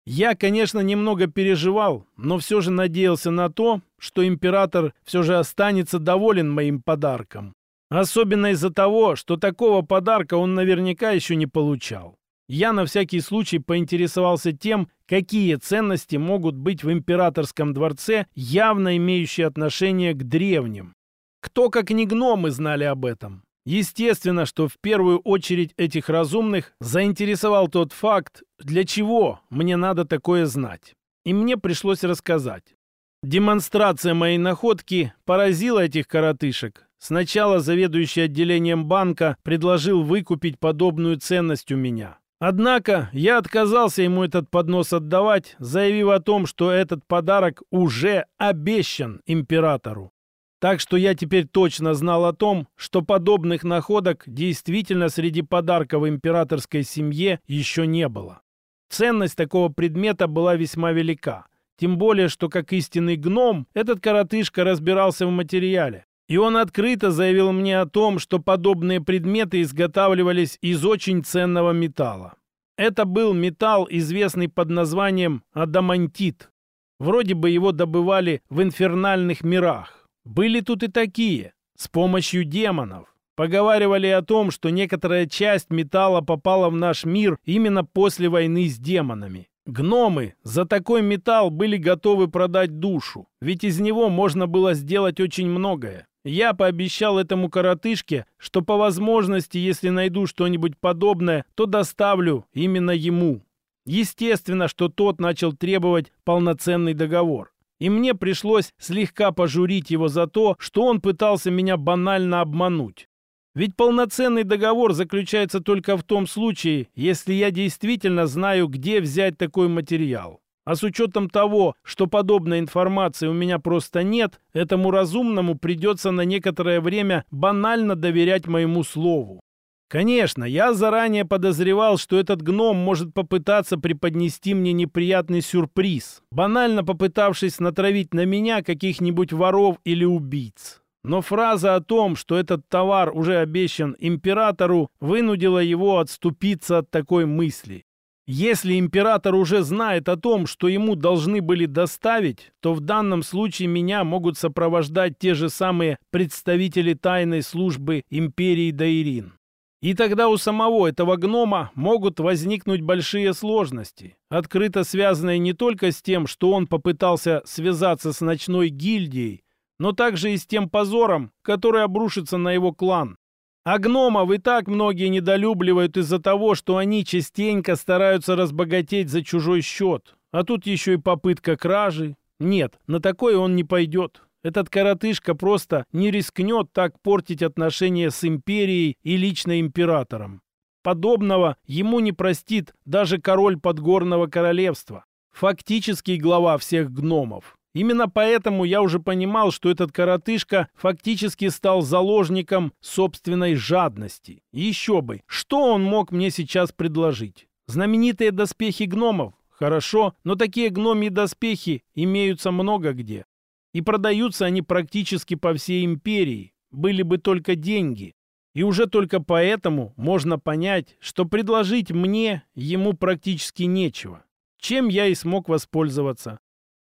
Я, конечно, немного переживал, но все же надеялся на то, что император все же останется доволен моим подарком. Особенно из-за того, что такого подарка он наверняка еще не получал. Я на всякий случай поинтересовался тем, какие ценности могут быть в императорском дворце, явно имеющие отношение к древним. Кто, как не гномы, знали об этом? Естественно, что в первую очередь этих разумных заинтересовал тот факт, для чего мне надо такое знать. И мне пришлось рассказать. Демонстрация моей находки поразила этих коротышек. Сначала заведующий отделением банка предложил выкупить подобную ценность у меня. Однако я отказался ему этот поднос отдавать, заявив о том, что этот подарок уже обещан императору. Так что я теперь точно знал о том, что подобных находок действительно среди подарков императорской семье еще не было. Ценность такого предмета была весьма велика – тем более, что как истинный гном, этот коротышка разбирался в материале. И он открыто заявил мне о том, что подобные предметы изготавливались из очень ценного металла. Это был металл, известный под названием адамантит. Вроде бы его добывали в инфернальных мирах. Были тут и такие, с помощью демонов. Поговаривали о том, что некоторая часть металла попала в наш мир именно после войны с демонами. Гномы за такой металл были готовы продать душу, ведь из него можно было сделать очень многое. Я пообещал этому коротышке, что по возможности, если найду что-нибудь подобное, то доставлю именно ему. Естественно, что тот начал требовать полноценный договор. И мне пришлось слегка пожурить его за то, что он пытался меня банально обмануть. Ведь полноценный договор заключается только в том случае, если я действительно знаю, где взять такой материал. А с учетом того, что подобной информации у меня просто нет, этому разумному придется на некоторое время банально доверять моему слову. Конечно, я заранее подозревал, что этот гном может попытаться преподнести мне неприятный сюрприз, банально попытавшись натравить на меня каких-нибудь воров или убийц. Но фраза о том, что этот товар уже обещан императору, вынудила его отступиться от такой мысли. Если император уже знает о том, что ему должны были доставить, то в данном случае меня могут сопровождать те же самые представители тайной службы империи Даирин. И тогда у самого этого гнома могут возникнуть большие сложности, открыто связанные не только с тем, что он попытался связаться с ночной гильдией, но также и с тем позором, который обрушится на его клан. А гномов и так многие недолюбливают из-за того, что они частенько стараются разбогатеть за чужой счет. А тут еще и попытка кражи. Нет, на такое он не пойдет. Этот коротышка просто не рискнет так портить отношения с империей и лично императором. Подобного ему не простит даже король подгорного королевства. Фактический глава всех гномов. Именно поэтому я уже понимал, что этот коротышка фактически стал заложником собственной жадности. Еще бы, что он мог мне сейчас предложить? Знаменитые доспехи гномов. Хорошо, но такие гномьи доспехи имеются много где. И продаются они практически по всей империи. Были бы только деньги. И уже только поэтому можно понять, что предложить мне ему практически нечего. Чем я и смог воспользоваться.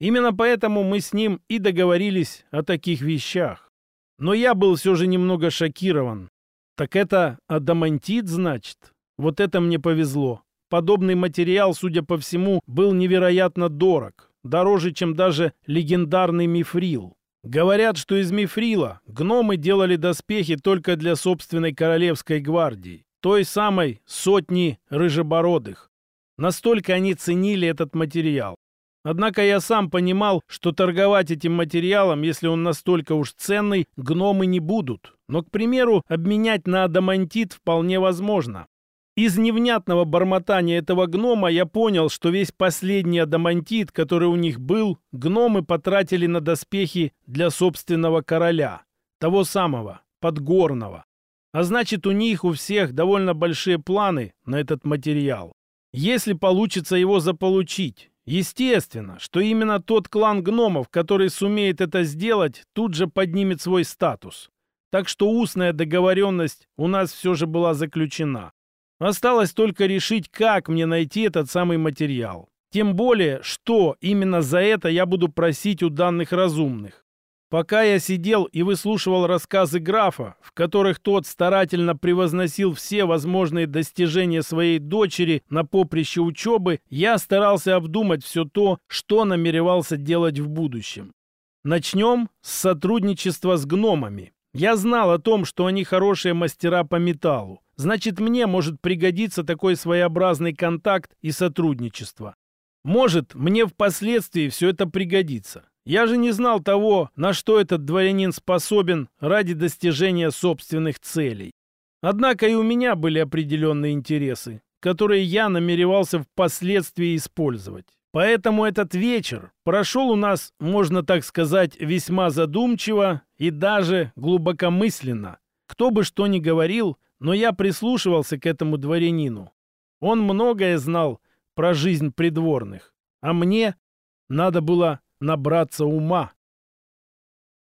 Именно поэтому мы с ним и договорились о таких вещах. Но я был все же немного шокирован. Так это адамантит, значит? Вот это мне повезло. Подобный материал, судя по всему, был невероятно дорог. Дороже, чем даже легендарный мифрил. Говорят, что из мифрила гномы делали доспехи только для собственной королевской гвардии. Той самой сотни рыжебородых. Настолько они ценили этот материал. Однако я сам понимал, что торговать этим материалом, если он настолько уж ценный, гномы не будут. Но, к примеру, обменять на адамантит вполне возможно. Из невнятного бормотания этого гнома я понял, что весь последний адамантит, который у них был, гномы потратили на доспехи для собственного короля. Того самого, Подгорного. А значит, у них у всех довольно большие планы на этот материал. Если получится его заполучить, Естественно, что именно тот клан гномов, который сумеет это сделать, тут же поднимет свой статус. Так что устная договоренность у нас все же была заключена. Осталось только решить, как мне найти этот самый материал. Тем более, что именно за это я буду просить у данных разумных. Пока я сидел и выслушивал рассказы графа, в которых тот старательно превозносил все возможные достижения своей дочери на поприще учебы, я старался обдумать все то, что намеревался делать в будущем. Начнем с сотрудничества с гномами. Я знал о том, что они хорошие мастера по металлу. Значит, мне может пригодиться такой своеобразный контакт и сотрудничество. Может, мне впоследствии все это пригодится. Я же не знал того, на что этот дворянин способен ради достижения собственных целей. Однако и у меня были определенные интересы, которые я намеревался впоследствии использовать. Поэтому этот вечер прошел у нас, можно так сказать, весьма задумчиво и даже глубокомысленно. Кто бы что ни говорил, но я прислушивался к этому дворянину. Он многое знал про жизнь придворных, а мне надо было набраться ума